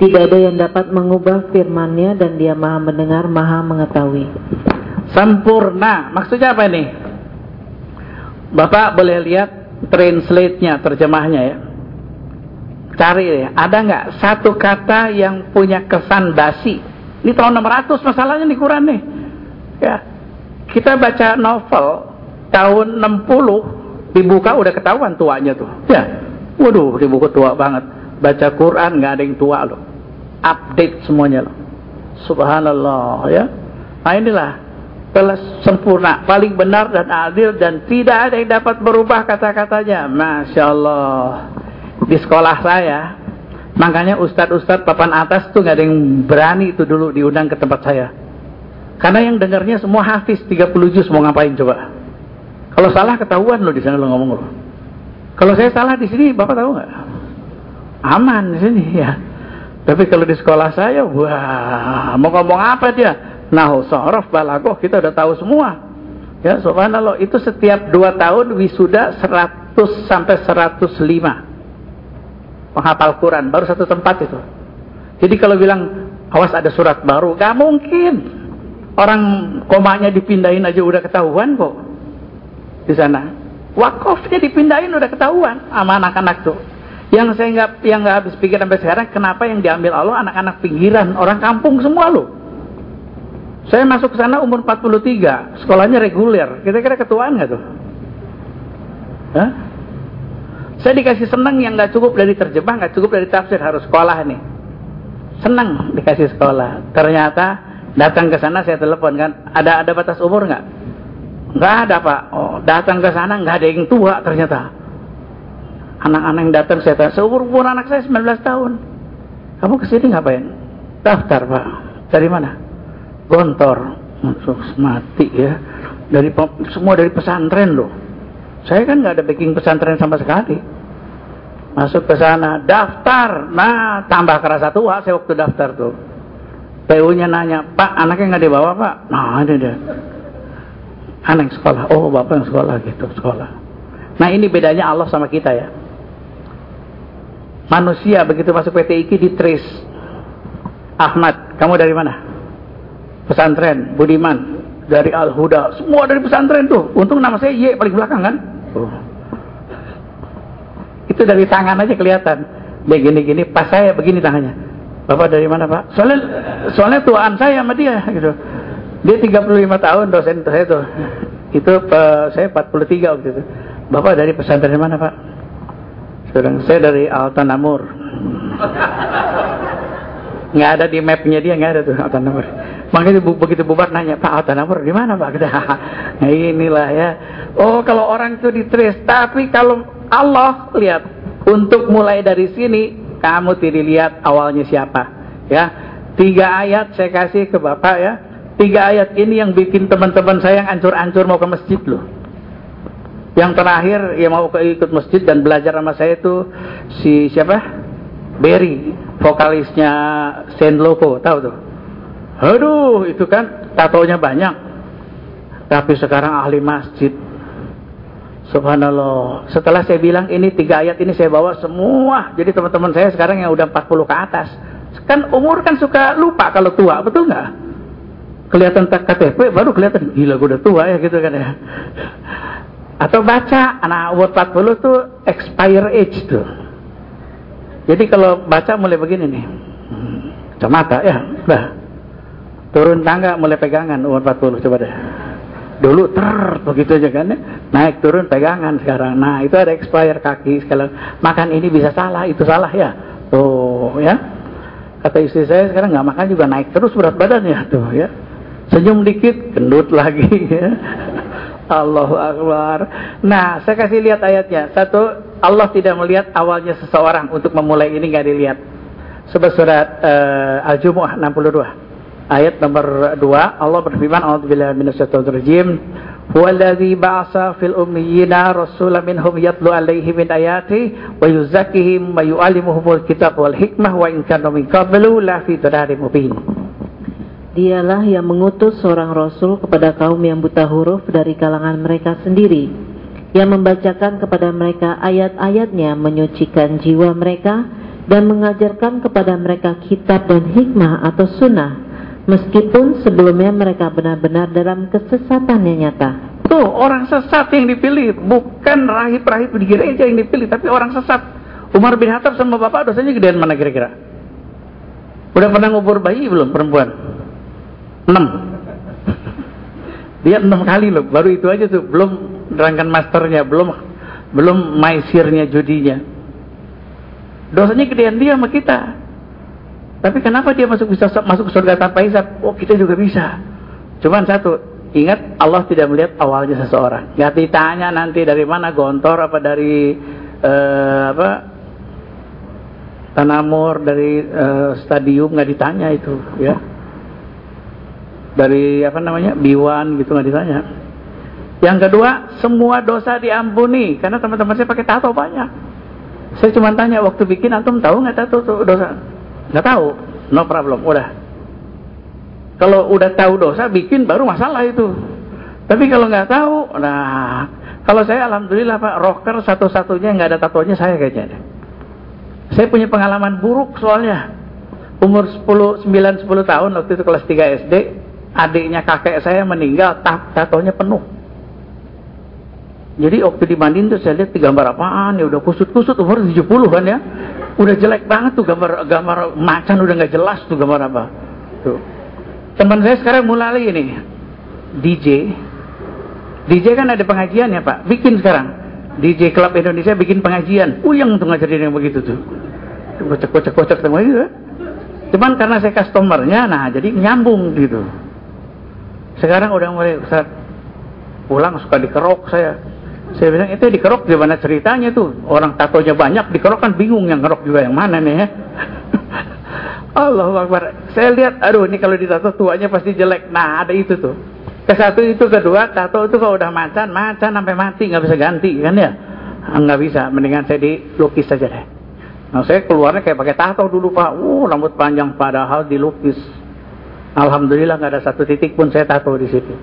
B: Tidak ada yang dapat mengubah firmannya dan dia maha mendengar, maha mengetahui.
A: Sempurna, maksudnya apa ini? Bapak boleh lihat translate-nya, terjemahnya ya. Cari ya, ada nggak satu kata yang punya kesan basi? Ini tahun 600 masalahnya di Quran nih. Ya, kita baca novel tahun 60 dibuka udah ketahuan tuanya tuh. Ya, waduh, dibuka tua banget. Baca Quran nggak ada yang tua loh. Update semuanya loh. Subhanallah ya. Nah inilah telah sempurna, paling benar dan adil dan tidak ada yang dapat berubah kata-katanya. Masya Allah. Di sekolah saya, makanya ustadz-ustadz papan atas tuh nggak ada yang berani itu dulu diundang ke tempat saya. Karena yang dengarnya semua hafiz 30 juz mau ngapain coba? Kalau salah ketahuan loh di sana lo ngomong lo. Kalau saya salah di sini, bapak tahu nggak? Aman di sini ya. Tapi kalau di sekolah saya, wah, mau ngomong apa dia? Nah, sorof, balagoh, kita udah tahu semua. Ya, subhanallah, itu setiap dua tahun wisuda 100 sampai 105. Penghafal Quran, baru satu tempat itu. Jadi kalau bilang, awas ada surat baru, gak mungkin. Orang komanya dipindahin aja udah ketahuan kok. Di sana. Wakofnya dipindahin udah ketahuan sama anak-anak tuh. Yang saya nggak yang nggak habis pikir sampai sekarang, kenapa yang diambil Allah anak-anak pinggiran, orang kampung semua loh. Saya masuk ke sana umur 43, sekolahnya reguler. Kira-kira ketuaan nggak tuh? Hah? Saya dikasih senang yang nggak cukup dari terjemah, nggak cukup dari tafsir, harus sekolah nih. Senang dikasih sekolah. Ternyata datang ke sana saya telepon kan, ada ada batas umur nggak? Nggak ada pak. Oh, datang ke sana nggak ada yang tua ternyata. Anak-anak yang datang saya tanya, seumur umur anak saya 19 tahun. Kamu ke sini ngapain? Daftar pak. Dari mana? Gontor. Masuk mati ya. Dari semua dari pesantren loh. Saya kan nggak ada backing pesantren sama sekali. Masuk ke sana, daftar. Nah, tambah kerasa tua saya waktu daftar tuh. PU-nya nanya, Pak, anaknya nggak dibawa Pak? Nah, ada dia. Anak sekolah. Oh, bapak yang sekolah gitu, sekolah. Nah, ini bedanya Allah sama kita ya manusia begitu masuk PT IKI di trace Ahmad kamu dari mana pesantren Budiman dari Al Huda semua dari pesantren tuh. Untung nama saya Y paling belakang kan? Oh. itu dari tangan aja kelihatan. Begini-gini pas saya begini tangannya. Bapak dari mana Pak? Soalnya soalnya tuaan saya sama dia gitu. Dia 35 tahun dosen saya tuh. Itu uh, saya 43 waktu itu. Bapak dari pesantren mana Pak? Sedang saya dari Altanamur. Nggak ada di mapnya dia, nggak ada tuh Altanamur. Makanya begitu bubar nanya, Pak Altanamur di mana Pak? Nah inilah ya. Oh kalau orang itu di trace, tapi kalau Allah lihat untuk mulai dari sini kamu tidak lihat awalnya siapa ya tiga ayat saya kasih ke bapak ya tiga ayat ini yang bikin teman-teman saya yang ancur-ancur mau ke masjid loh yang terakhir yang mau ikut masjid dan belajar sama saya itu si siapa? Berry, vokalisnya Saint Loco, tahu tuh? Aduh, itu kan tatonya banyak. Tapi sekarang ahli masjid. Subhanallah. Setelah saya bilang ini tiga ayat ini saya bawa semua. Jadi teman-teman saya sekarang yang udah 40 ke atas. Kan umur kan suka lupa kalau tua, betul nggak? Kelihatan KTP baru kelihatan gila gue udah tua ya gitu kan ya. Atau baca, anak umur 40 tuh expire age tuh. Jadi kalau baca mulai begini nih. Kacamata ya, udah. Turun tangga mulai pegangan umur 40 coba deh. Dulu ter begitu aja kan ya. Naik turun pegangan sekarang. Nah, itu ada expire kaki sekarang. Makan ini bisa salah, itu salah ya. Tuh ya. Kata istri saya sekarang nggak makan juga naik terus berat badannya tuh ya. Senyum dikit, gendut lagi (laughs) ya. Allahu Akbar. Nah, saya kasih lihat ayatnya. Satu, Allah tidak melihat awalnya seseorang untuk memulai ini nggak dilihat. Sebab surat uh, Al-Jumu'ah 62. Ayat nomor 2, Allah berfirman, "A'udzubillahi minasyaitonir rajim. Huwallazi ba'asa fil ummiyina rasulan minhum yatlu 'alaihim min ayati wa yuzakkihim wa yu'allimuhumul kitab wal hikmah wa in kanu min qablu la fi mubin."
B: Dialah yang mengutus seorang rasul kepada kaum yang buta huruf dari kalangan mereka sendiri, yang membacakan kepada mereka ayat-ayatnya, menyucikan jiwa mereka, dan mengajarkan kepada mereka kitab dan hikmah atau sunnah, meskipun sebelumnya mereka benar-benar dalam kesesatan yang nyata.
A: Tuh, orang sesat yang dipilih, bukan rahib-rahib di gereja yang dipilih, tapi orang sesat. Umar bin Khattab sama bapak dosanya gedean mana kira-kira? Udah pernah ngubur bayi belum perempuan? Enam. Dia enam kali loh baru itu aja tuh belum nerangkan masternya belum belum maisirnya judinya. Dosanya gedean dia sama kita. Tapi kenapa dia masuk bisa masuk surga tanpa hisap oh kita juga bisa. Cuman satu Ingat Allah tidak melihat awalnya seseorang. Gak ditanya nanti dari mana gontor apa dari uh, apa tanamur dari uh, stadium nggak ditanya itu ya. Dari apa namanya biwan gitu nggak ditanya. Yang kedua semua dosa diampuni karena teman-teman saya pakai tato banyak. Saya cuma tanya waktu bikin antum tahu nggak tato dosa? Nggak tahu, no problem, udah kalau udah tahu dosa, bikin baru masalah itu. Tapi kalau nggak tahu, nah kalau saya alhamdulillah Pak rocker satu-satunya nggak ada tatonya saya kayaknya. Saya punya pengalaman buruk soalnya. Umur 10, 9, 10 tahun waktu itu kelas 3 SD, adiknya kakek saya meninggal, tatonya penuh. Jadi waktu dimandiin tuh saya lihat gambar apaan ya udah kusut-kusut umur 70 kan ya. Udah jelek banget tuh gambar gambar macan udah nggak jelas tuh gambar apa. Tuh. Teman saya sekarang mulai ini DJ. DJ kan ada pengajian ya Pak. Bikin sekarang. DJ Club Indonesia bikin pengajian. Uyang tuh ngajarin yang begitu tuh. Kocak-kocak-kocak semua itu. Cuman karena saya customernya, nah jadi nyambung gitu. Sekarang udah mulai Ustaz, pulang suka dikerok saya. Saya bilang itu dikerok gimana ceritanya tuh? Orang tatonya banyak, dikerok kan bingung yang ngerok juga yang mana nih ya. (laughs) Allah Akbar. Saya lihat, aduh ini kalau ditato tuanya pasti jelek. Nah ada itu tuh. Ke satu itu, kedua, tato itu kalau udah macan, macan sampai mati nggak bisa ganti kan ya? Nggak bisa, mendingan saya dilukis saja deh. Nah saya keluarnya kayak pakai tato dulu pak. Uh rambut panjang padahal dilukis. Alhamdulillah nggak ada satu titik pun saya tato di situ.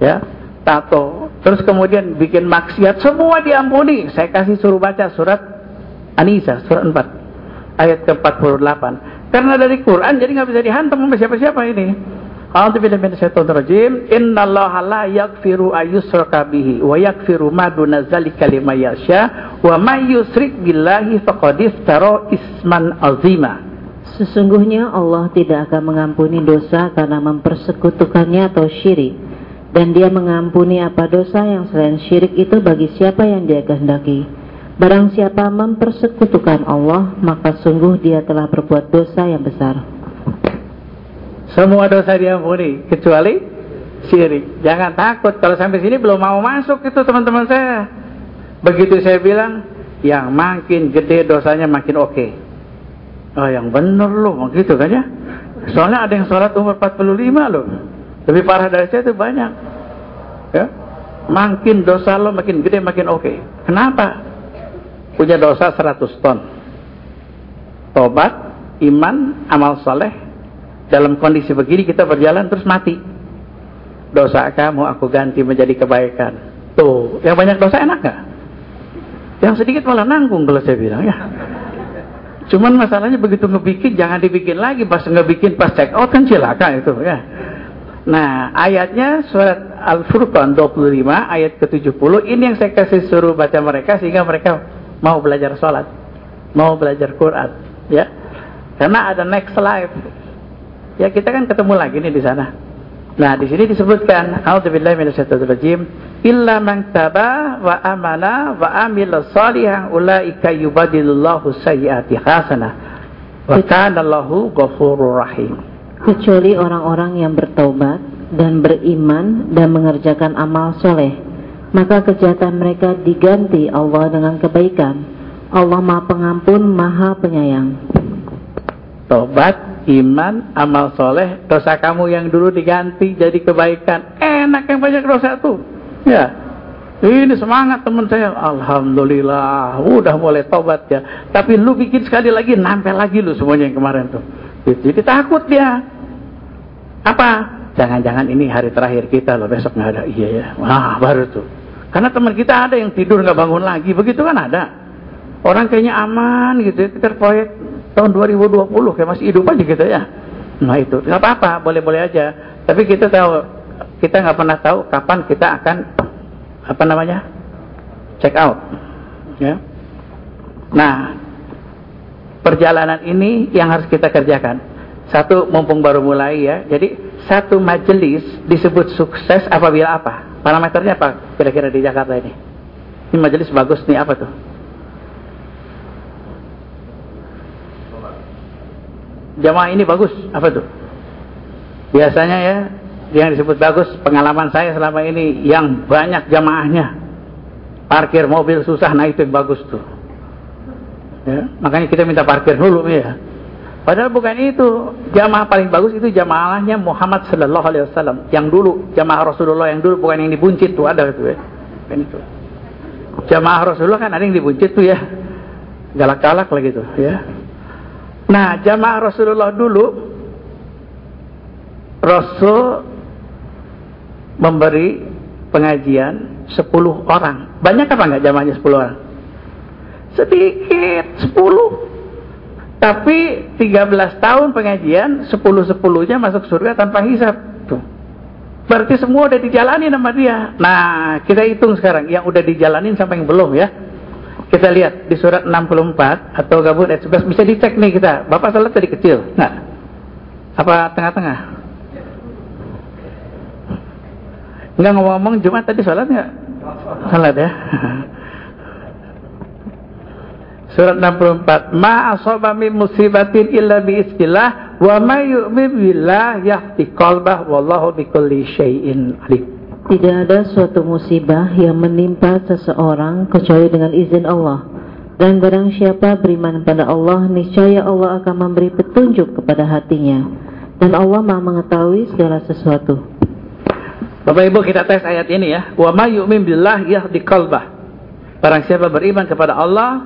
A: Ya, tato. Terus kemudian bikin maksiat semua diampuni. Saya kasih suruh baca surat Anisa surat 4 ayat ke-48. Karena dari Quran jadi nggak bisa dihantam sama siapa-siapa ini. A'udzubillahi minasyaitonir rajim. Innallaha la yaghfiru ayyushraka bihi wa yaghfiru ma duna yasha wa may yusyrik billahi isman azima.
B: Sesungguhnya Allah tidak akan mengampuni dosa karena mempersekutukannya atau syirik dan dia mengampuni apa dosa yang selain syirik itu bagi siapa yang dia kehendaki. Barang siapa mempersekutukan Allah, maka sungguh dia telah berbuat dosa yang besar.
A: Semua dosa diampuni, kecuali syirik. Jangan takut, kalau sampai sini belum mau masuk itu teman-teman saya. Begitu saya bilang, yang makin gede dosanya makin oke. Okay. Oh yang bener loh, begitu kan ya. Soalnya ada yang sholat umur 45 loh. Lebih parah dari saya itu banyak. Ya. Makin dosa lo makin gede makin oke. Okay. Kenapa? punya dosa 100 ton. Tobat, iman, amal soleh. Dalam kondisi begini kita berjalan terus mati. Dosa kamu aku ganti menjadi kebaikan. Tuh, yang banyak dosa enak gak? Yang sedikit malah nanggung kalau saya bilang ya. Cuman masalahnya begitu ngebikin jangan dibikin lagi pas ngebikin pas check out kan cilaka itu ya. Nah, ayatnya surat Al-Furqan 25 ayat ke-70 ini yang saya kasih suruh baca mereka sehingga mereka mau belajar sholat, mau belajar Quran, ya. Karena ada next life. Ya kita kan ketemu lagi nih di sana. Nah, di sini disebutkan, A'udzubillahi minasyaitonirrajim, illa man taba wa amana wa amila salihan ulaika yubadilullahu sayyiati hasanah. Wa kana Allahu ghafurur rahim.
B: Kecuali orang-orang yang bertaubat dan beriman dan mengerjakan amal soleh maka kejahatan mereka diganti Allah dengan kebaikan. Allah Maha Pengampun, Maha Penyayang.
A: Tobat, iman, amal soleh, dosa kamu yang dulu diganti jadi kebaikan. Enak yang banyak dosa tuh. Ya, ini semangat teman saya. Alhamdulillah, udah mulai tobat ya. Tapi lu bikin sekali lagi, nampel lagi lu semuanya yang kemarin tuh. Jadi takut dia. Apa? Jangan-jangan ini hari terakhir kita loh, besok nggak ada. Iya ya. Wah, baru tuh. Karena teman kita ada yang tidur nggak bangun lagi, begitu kan ada. Orang kayaknya aman gitu, ya. proyek tahun 2020 kayak masih hidup aja gitu ya. Nah itu nggak apa-apa, boleh-boleh aja. Tapi kita tahu, kita nggak pernah tahu kapan kita akan apa namanya check out. Ya. Nah, perjalanan ini yang harus kita kerjakan. Satu, mumpung baru mulai ya. Jadi satu majelis disebut sukses apabila apa? Parameternya apa kira-kira di Jakarta ini? Ini majelis bagus nih apa tuh? Jamaah ini bagus, apa tuh? Biasanya ya yang disebut bagus pengalaman saya selama ini yang banyak jamaahnya parkir mobil susah nah itu yang bagus tuh. Ya, makanya kita minta parkir dulu ya. Padahal bukan itu. Jamaah paling bagus itu jamaahnya Muhammad Sallallahu Alaihi Wasallam. Yang dulu jamaah Rasulullah yang dulu bukan yang dibuncit tuh ada itu ya. Kan itu. Jamaah Rasulullah kan ada yang dibuncit tuh ya. Galak-galak lagi tuh ya. Nah jamaah Rasulullah dulu Rasul memberi pengajian 10 orang. Banyak apa enggak jamaahnya 10 orang? Sedikit, 10. Tapi 13 tahun pengajian, 10-10-nya masuk surga tanpa hisap. Tuh. Berarti semua udah dijalani sama dia. Nah, kita hitung sekarang yang udah dijalanin sampai yang belum ya. Kita lihat di surat 64 atau gabung ayat 11 bisa dicek nih kita. Bapak salat tadi kecil. Nah. Apa tengah-tengah? Enggak ngomong Jumat tadi sholat enggak? Sholat ya. Surat 64. Ma asaba min musibatin illa bi istillah wa ma yu'min billah yahdi qalbah wallahu bikulli syai'in alim.
B: Tidak ada suatu musibah yang menimpa seseorang kecuali dengan izin Allah. Dan barang siapa beriman pada Allah, niscaya Allah akan memberi petunjuk kepada hatinya. Dan Allah Maha mengetahui segala sesuatu.
A: Bapak Ibu kita tes ayat ini ya. Wa may yu'min billah yahdi qalbah. Barang siapa beriman kepada Allah,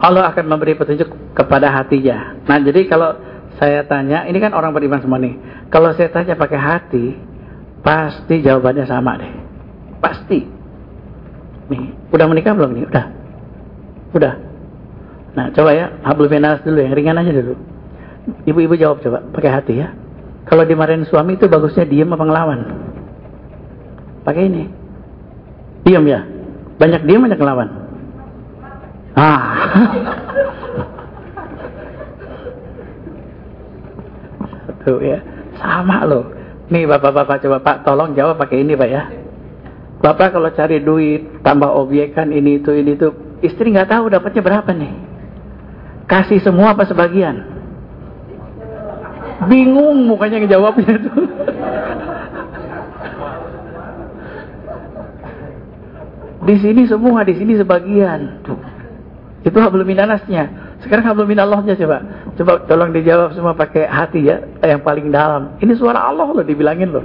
A: Allah akan memberi petunjuk kepada hatinya. Nah, jadi kalau saya tanya, ini kan orang beriman semua nih. Kalau saya tanya pakai hati, pasti jawabannya sama deh. Pasti. Nih, udah menikah belum nih? Udah. Udah. Nah, coba ya, hablum minas dulu yang ringan aja dulu. Ibu-ibu jawab coba, pakai hati ya. Kalau dimarahin suami itu bagusnya diem apa ngelawan? Pakai ini. Diam ya. Banyak diam banyak lawan ah. (laughs) Satu ya. Sama loh. Nih bapak-bapak coba pak tolong jawab pakai ini pak ya. Bapak kalau cari duit tambah objek kan ini itu ini itu istri nggak tahu dapatnya berapa nih. Kasih semua apa sebagian? Bingung mukanya ngejawabnya tuh (laughs) Di sini semua, di sini sebagian. Tuh. Itu hablum minanasnya. Sekarang hablum minallahnya coba. Coba tolong dijawab semua pakai hati ya, yang paling dalam. Ini suara Allah loh dibilangin loh.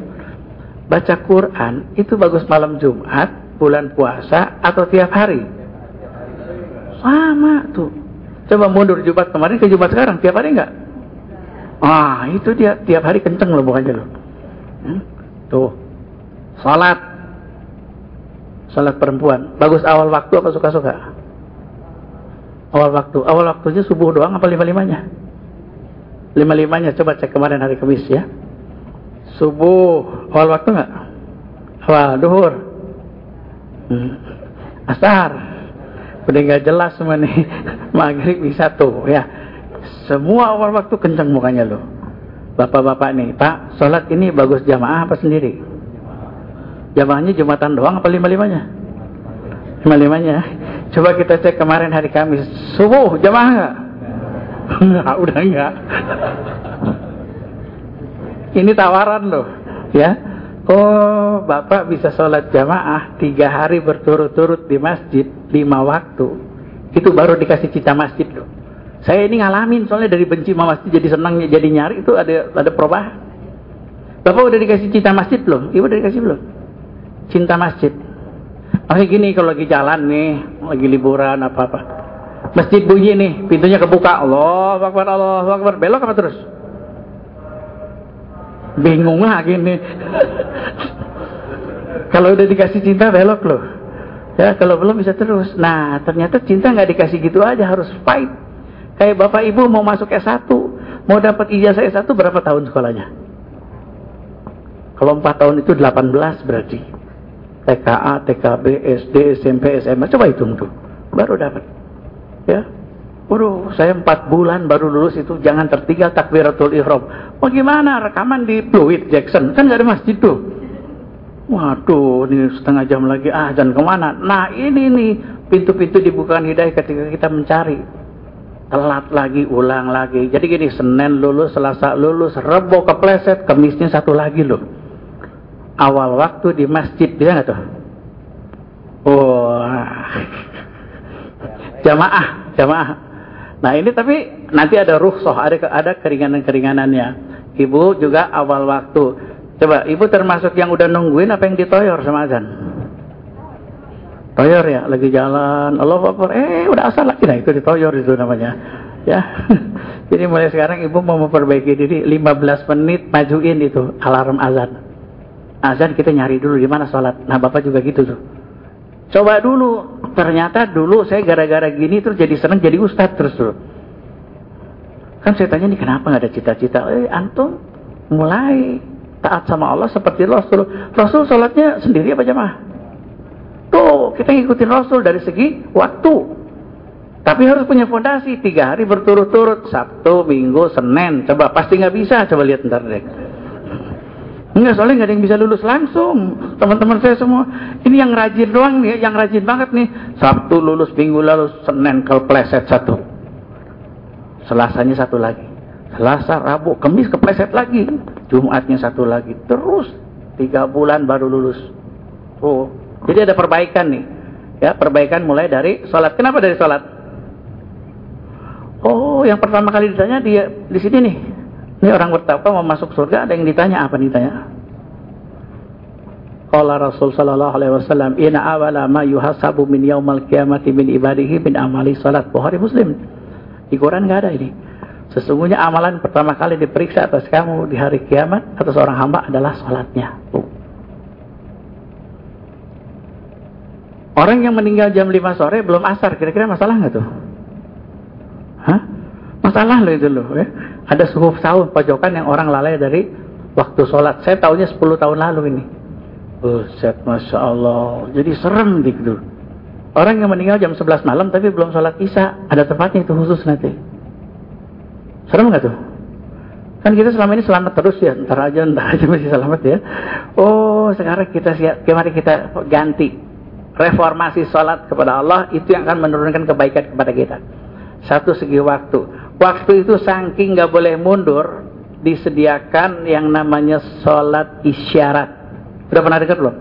A: Baca Quran itu bagus malam Jumat, bulan puasa atau tiap hari? Sama tuh. Coba mundur Jumat kemarin ke Jumat sekarang, tiap hari enggak? Ah, itu dia tiap hari kenceng loh bukannya loh. Hmm? Tuh. Salat salat perempuan. Bagus awal waktu apa suka-suka? Awal waktu. Awal waktunya subuh doang apa lima-limanya? Lima-limanya coba cek kemarin hari Kamis ya. Subuh awal waktu nggak? Awal duhur. Hmm. Asar. Udah nggak jelas semua nih. (laughs) Maghrib bisa tuh ya. Semua awal waktu kencang mukanya loh. Bapak-bapak nih, Pak, sholat ini bagus jamaah apa sendiri? Jamaahnya Jumatan doang apa lima-limanya? Lima-limanya. Coba kita cek kemarin hari Kamis. Subuh jamaah enggak? Enggak, udah enggak. Ini tawaran loh. Ya. Oh, Bapak bisa sholat jamaah tiga hari berturut-turut di masjid lima waktu. Itu baru dikasih cita masjid loh. Saya ini ngalamin soalnya dari benci sama masjid jadi senang jadi nyari itu ada ada perubahan. Bapak udah dikasih cita masjid belum? Ibu udah dikasih belum? Cinta masjid. Makanya gini kalau lagi jalan nih, lagi liburan apa-apa. Masjid bunyi nih, pintunya kebuka. Allah Akbar, Allah Akbar. Belok apa terus? Bingung lah gini. (laughs) kalau udah dikasih cinta belok loh. Ya, kalau belum bisa terus. Nah, ternyata cinta nggak dikasih gitu aja, harus fight. Kayak bapak ibu mau masuk S1, mau dapat ijazah S1 berapa tahun sekolahnya? Kalau 4 tahun itu 18 berarti. TKA, TKB, SD, SMP, SMA. Coba hitung tuh. Baru dapat. Ya. Waduh, saya empat bulan baru lulus itu jangan tertinggal takbiratul ihram. Bagaimana rekaman di Fluid Jackson? Kan gak ada masjid tuh. Waduh, ini setengah jam lagi ah dan ke mana? Nah ini nih pintu-pintu dibukakan hidayah ketika kita mencari. Telat lagi, ulang lagi. Jadi gini, Senin lulus, Selasa lulus, Rebo kepleset, Kemisnya satu lagi loh awal waktu di masjid bisa nggak tuh? Oh, jamaah, jamaah. Nah ini tapi nanti ada rukhsah, ada ada keringanan-keringanannya. Ibu juga awal waktu. Coba, ibu termasuk yang udah nungguin apa yang ditoyor sama azan? Toyor ya, lagi jalan, Allah Akbar, eh udah asal lagi, nah itu ditoyor itu namanya. Ya, (laughs) jadi mulai sekarang ibu mau memperbaiki diri 15 menit majuin itu alarm azan. Azan kita nyari dulu di mana sholat. Nah bapak juga gitu tuh. Coba dulu, ternyata dulu saya gara-gara gini terus jadi seneng jadi ustadz terus tuh. Kan saya tanya nih kenapa nggak ada cita-cita? Eh antum mulai taat sama Allah seperti Rasul. Rasul sholatnya sendiri apa jamaah? Tuh, kita ngikutin Rasul dari segi waktu. Tapi harus punya fondasi. Tiga hari berturut-turut. Sabtu, Minggu, Senin. Coba, pasti nggak bisa. Coba lihat ntar deh. Enggak, soalnya nggak ada yang bisa lulus langsung. Teman-teman saya semua. Ini yang rajin doang nih. Yang rajin banget nih. Sabtu lulus, Minggu lulus, Senin kepleset satu. Selasanya satu lagi. Selasa, Rabu, Kemis kepleset lagi. Jumatnya satu lagi. Terus. Tiga bulan baru lulus. Oh, jadi ada perbaikan nih. Ya, perbaikan mulai dari sholat. Kenapa dari sholat? Oh, yang pertama kali ditanya dia di sini nih. Ini orang bertakwa mau masuk surga, ada yang ditanya apa ditanya? Qala Rasul sallallahu alaihi wasallam, "Inna awala ma yuhasabu min yaumal qiyamati min ibadihi min amali salat." Bukhari Muslim. Di Quran enggak ada ini. Sesungguhnya amalan pertama kali diperiksa atas kamu di hari kiamat atas orang hamba adalah salatnya. Orang yang meninggal jam 5 sore belum asar, kira-kira masalah nggak tuh? Hah? Masalah loh itu loh. Ya. Ada suhuf sahur pojokan yang orang lalai dari waktu sholat. Saya tahunya 10 tahun lalu ini. Buset, Masya Allah. Jadi serem gitu. Orang yang meninggal jam 11 malam tapi belum sholat isya. Ada tempatnya itu khusus nanti. Serem nggak tuh? Kan kita selama ini selamat terus ya. Ntar aja, ntar aja masih selamat ya. Oh, sekarang kita siap. Kemarin kita ganti reformasi sholat kepada Allah itu yang akan menurunkan kebaikan kepada kita. Satu segi waktu. Waktu itu saking nggak boleh mundur, disediakan yang namanya sholat isyarat. Sudah pernah dengar belum?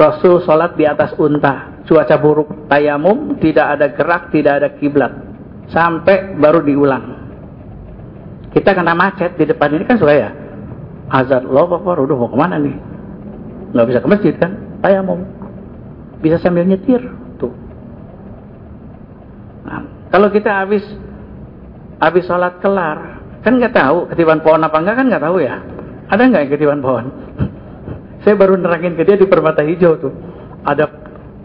A: Rasul sholat di atas unta, cuaca buruk, tayamum, tidak ada gerak, tidak ada kiblat, sampai baru diulang. Kita kena macet di depan ini kan suka ya, azan, lo bapak, udah mau ke mana nih? Nggak bisa ke masjid kan? Tayamum bisa sambil nyetir tuh nah, kalau kita habis habis sholat kelar. Kan nggak tahu ketiban pohon apa enggak kan nggak tahu ya. Ada nggak yang ketiban pohon? (laughs) Saya baru nerangin ke dia di permata hijau tuh. Ada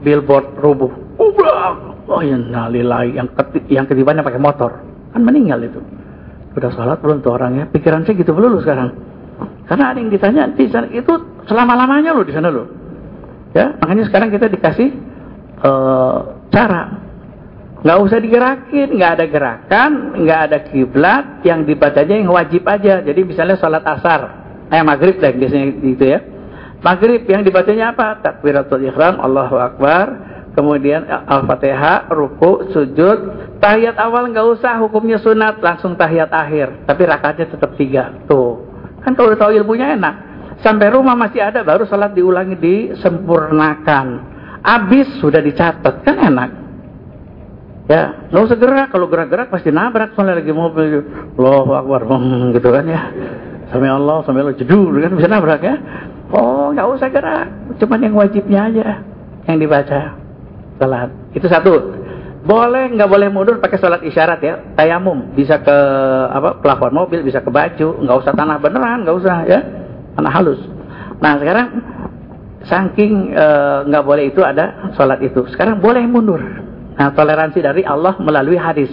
A: billboard rubuh. Ubah. Oh ya nalilai. Yang ketip, yang ketibannya pakai motor. Kan meninggal itu. Udah sholat belum tuh orangnya? Pikiran saya gitu melulu sekarang. Karena ada yang ditanya di sana itu selama lamanya loh di sana loh. Ya, makanya sekarang kita dikasih uh, cara. Nggak usah digerakin, nggak ada gerakan, nggak ada kiblat, yang dibacanya yang wajib aja. Jadi misalnya sholat asar, eh maghrib lah biasanya gitu ya. Maghrib yang dibacanya apa? Takbiratul ihram, Allahu Akbar, kemudian Al-Fatihah, ruku, sujud, tahiyat awal nggak usah, hukumnya sunat, langsung tahiyat akhir. Tapi rakaatnya tetap tiga. Tuh, kan kalau udah tahu ilmunya enak. Sampai rumah masih ada, baru sholat diulangi, disempurnakan. Habis sudah dicatat, kan enak. Ya, usah gerak. Kalau gerak-gerak pasti nabrak soalnya lagi mobil. Allahu Akbar, hmm, gitu kan ya. Sampai Allah, sampai Allah jedul kan bisa nabrak ya. Oh, nggak usah gerak. Cuman yang wajibnya aja yang dibaca. Salat. Itu satu. Boleh nggak boleh mundur pakai sholat isyarat ya. Tayamum bisa ke apa plafon mobil, bisa ke baju, nggak usah tanah beneran, nggak usah ya anak halus. Nah sekarang saking eh, nggak e, boleh itu ada sholat itu. Sekarang boleh mundur. Nah toleransi dari Allah melalui hadis.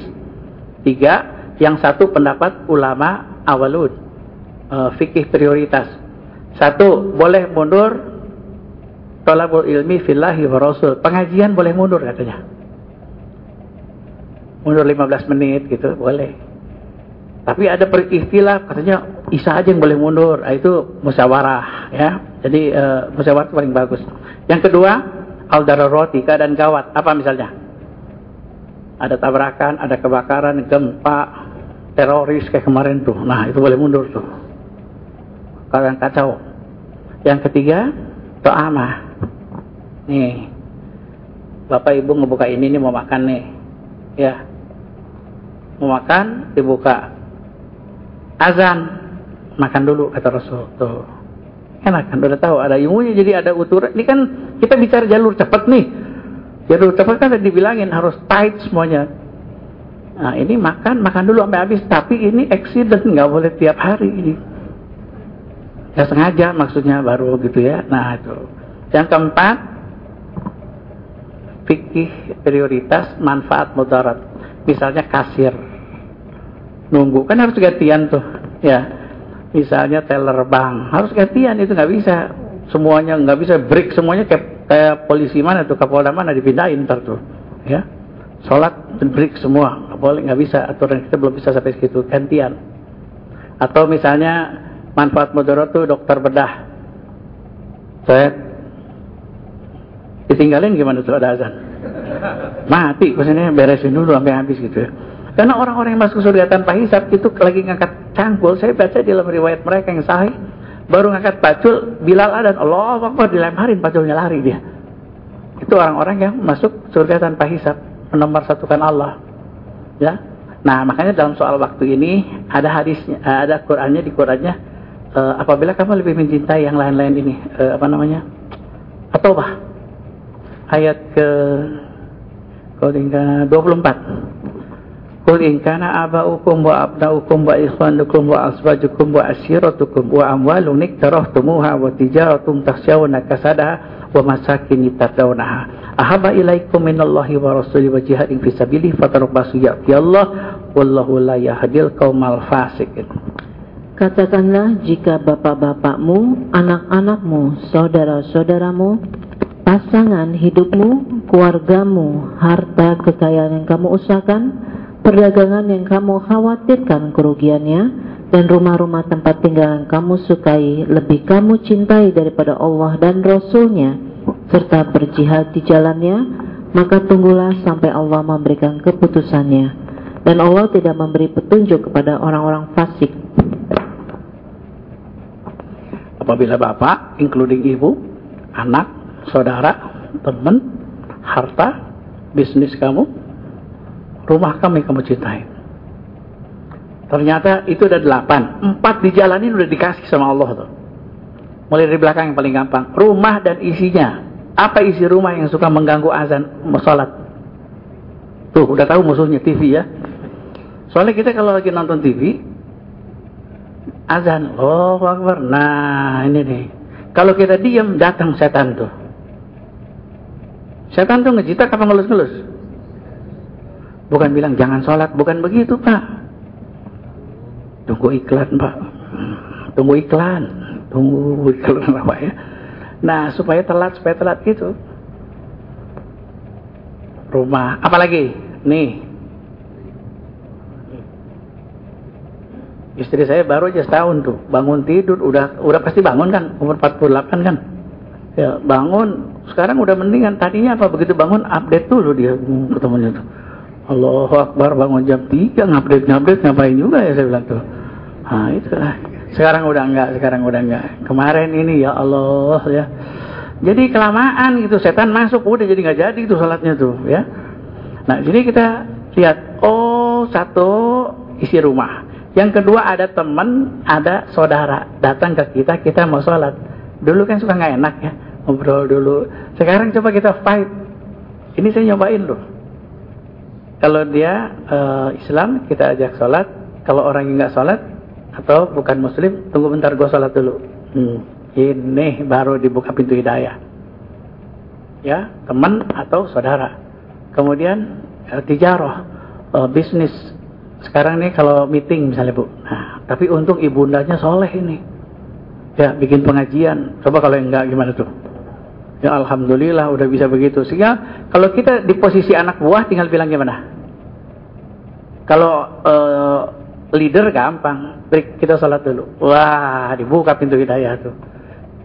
A: Tiga, yang satu pendapat ulama awalud, e, fikih prioritas. Satu, boleh mundur tolabul ilmi fillahi wa rasul. Pengajian boleh mundur katanya. Mundur 15 menit gitu, boleh. Tapi ada peristilah katanya Isa aja yang boleh mundur. Nah, itu musyawarah ya. Jadi uh, musyawarah paling bagus. Yang kedua, al dararoti keadaan gawat. Apa misalnya? Ada tabrakan, ada kebakaran, gempa, teroris kayak kemarin tuh. Nah, itu boleh mundur tuh. Keadaan kacau. Yang ketiga, to'amah. Nih, bapak ibu ngebuka ini nih mau makan nih, ya. Mau makan, dibuka. Azan, makan dulu kata Rasul. Tuh. Enak kan, udah tahu ada ilmunya jadi ada uturan. Ini kan kita bicara jalur cepat nih. Jalur cepat kan dibilangin harus tight semuanya. Nah ini makan, makan dulu sampai habis. Tapi ini accident, nggak boleh tiap hari ini. Ya sengaja maksudnya baru gitu ya. Nah itu. Yang keempat, fikih prioritas manfaat mudarat. Misalnya kasir. Nunggu, kan harus gantian tuh. Ya, misalnya teller bank. Harus gantian, itu nggak bisa. Semuanya nggak bisa break semuanya kayak, kayak polisi mana tuh, kapolda mana dipindahin ntar tuh. Ya, sholat break semua. Nggak boleh, nggak bisa. Aturan kita belum bisa sampai segitu. Gantian. Atau misalnya manfaat mudarat tuh dokter bedah. Saya ditinggalin gimana tuh ada azan? Mati, maksudnya beresin dulu sampai habis gitu ya. Karena orang-orang yang masuk surga tanpa hisap itu lagi ngangkat cangkul. Saya baca di dalam riwayat mereka yang sahih. Baru ngangkat pacul, Bilal dan Allah Akbar dilemparin paculnya lari dia. Itu orang-orang yang masuk surga tanpa hisap. Menomor satukan Allah. Ya. Nah makanya dalam soal waktu ini ada hadisnya, ada Qurannya di Qurannya. Uh, apabila kamu lebih mencintai yang lain-lain ini, uh, apa namanya? Atau bah ayat ke Qul 24 Qul in kana aba'ukum wa abna'ukum wa ikhwanukum wa aswajukum wa ashiratukum wa amwalun iktarahtumuha wa tijaratun takhshawna kasadaha wa masakin tardawnaha. Ahaba ilaikum minallahi wa rasuli wa jihadin fi sabilihi ya'ti Allah. Wallahu la yahdil qaumal fasikin
B: Katakanlah jika bapak-bapakmu, anak-anakmu, saudara-saudaramu, pasangan hidupmu, keluargamu, harta kekayaan yang kamu usahakan, perdagangan yang kamu khawatirkan kerugiannya, dan rumah-rumah tempat tinggal yang kamu sukai lebih kamu cintai daripada Allah dan Rasulnya, serta berjihad di jalannya, maka tunggulah sampai Allah memberikan keputusannya. Dan Allah tidak memberi petunjuk kepada orang-orang fasik.
A: Apabila bapak, including ibu, anak, saudara, teman, harta, bisnis kamu, rumah kami kamu cintai. Ternyata itu ada delapan. Empat dijalanin udah dikasih sama Allah tuh. Mulai dari belakang yang paling gampang. Rumah dan isinya. Apa isi rumah yang suka mengganggu azan sholat? Tuh, udah tahu musuhnya TV ya. Soalnya kita kalau lagi nonton TV, azan, oh akbar. Nah, ini nih. Kalau kita diam, datang setan tuh. Setan tuh ngejitak apa ngelus-ngelus? Bukan bilang jangan sholat, bukan begitu pak. Tunggu iklan pak. Tunggu iklan. Tunggu iklan (laughs) apa ya. Nah supaya telat, supaya telat gitu. Rumah, apalagi? Nih. Istri saya baru aja setahun tuh, bangun tidur, udah udah pasti bangun kan, umur 48 kan. Ya, bangun, sekarang udah mendingan. Tadinya apa begitu bangun update dulu dia ketemunya tuh Allahu Akbar bangun jam 3 ngupdate-ngupdate ngapain juga ya saya bilang tuh. Nah itulah. Sekarang udah enggak, sekarang udah enggak. Kemarin ini ya Allah ya. Jadi kelamaan gitu setan masuk udah jadi nggak jadi tuh salatnya tuh ya. Nah jadi kita lihat oh satu isi rumah. Yang kedua ada teman, ada saudara datang ke kita, kita mau sholat. Dulu kan suka nggak enak ya ngobrol dulu. Sekarang coba kita fight. Ini saya nyobain loh kalau dia uh, Islam, kita ajak sholat. Kalau orang yang nggak sholat atau bukan Muslim, tunggu bentar gue sholat dulu. Hmm. Ini baru dibuka pintu hidayah. Ya, teman atau saudara. Kemudian uh, tijaroh, uh, bisnis. Sekarang nih kalau meeting misalnya bu, nah, tapi untung ibundanya soleh ini. Ya, bikin pengajian. Coba kalau yang enggak gimana tuh? Ya Alhamdulillah udah bisa begitu. Sehingga kalau kita di posisi anak buah tinggal bilang gimana? Kalau uh, leader gampang, break kita sholat dulu. Wah, dibuka pintu hidayah tuh.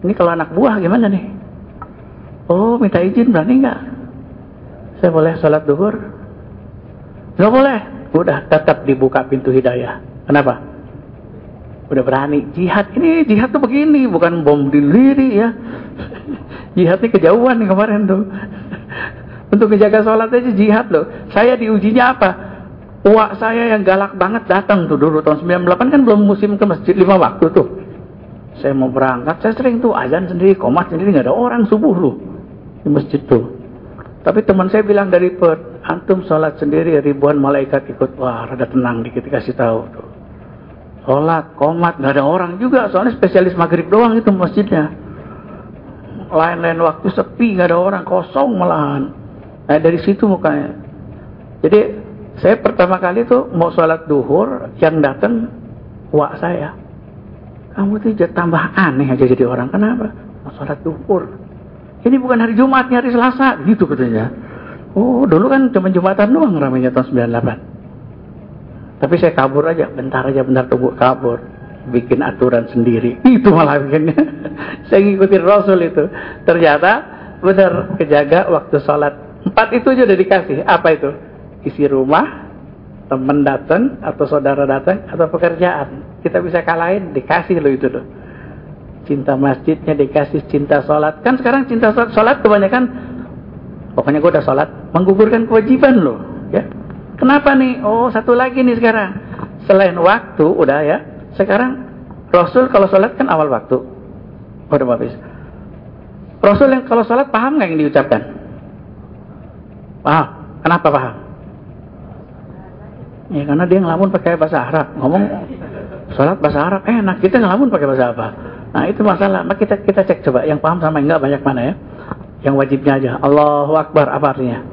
A: Ini kalau anak buah gimana nih? Oh, minta izin berani nggak? Saya boleh sholat duhur? Nggak boleh. Udah tetap dibuka pintu hidayah. Kenapa? udah berani jihad ini jihad tuh begini bukan bom diri ya jihadnya kejauhan kemarin tuh untuk menjaga sholat aja jihad loh saya diujinya apa Uak saya yang galak banget datang tuh dulu tahun 98 kan belum musim ke masjid lima waktu tuh saya mau berangkat saya sering tuh azan sendiri komat sendiri nggak ada orang subuh lu di masjid tuh tapi teman saya bilang dari per antum sholat sendiri ribuan malaikat ikut wah rada tenang dikit kasih tahu tuh sholat, komat, nggak ada orang juga. Soalnya spesialis maghrib doang itu masjidnya. Lain-lain waktu sepi, nggak ada orang, kosong malahan. Nah dari situ mukanya. Jadi saya pertama kali tuh mau sholat duhur, yang datang wak saya. Kamu tuh tambah aneh aja jadi orang. Kenapa? Mau sholat duhur. Ini bukan hari Jumat, hari Selasa. Gitu katanya. Oh, dulu kan cuma Jumatan doang ramainya tahun 98. Tapi saya kabur aja, bentar aja, bentar tunggu kabur. Bikin aturan sendiri. (laughs) Itu malah bikinnya. (laughs) saya ngikutin Rasul itu. Ternyata benar kejaga waktu sholat. Empat itu aja udah dikasih. Apa itu? Isi rumah, teman datang, atau saudara datang, atau pekerjaan. Kita bisa kalahin, dikasih loh itu loh. Cinta masjidnya dikasih, cinta sholat. Kan sekarang cinta sholat, kebanyakan, pokoknya gue udah sholat, menggugurkan kewajiban loh. Ya, Kenapa nih? Oh, satu lagi nih sekarang. Selain waktu, udah ya. Sekarang Rasul kalau sholat kan awal waktu. Udah habis. Rasul yang kalau sholat paham nggak yang diucapkan? Paham. Kenapa paham? Ya karena dia ngelamun pakai bahasa Arab. Ngomong sholat bahasa Arab enak. Kita ngelamun pakai bahasa apa? Nah itu masalah. Maka kita kita cek coba. Yang paham sama enggak banyak mana ya? Yang wajibnya aja. Allahu Akbar apa artinya?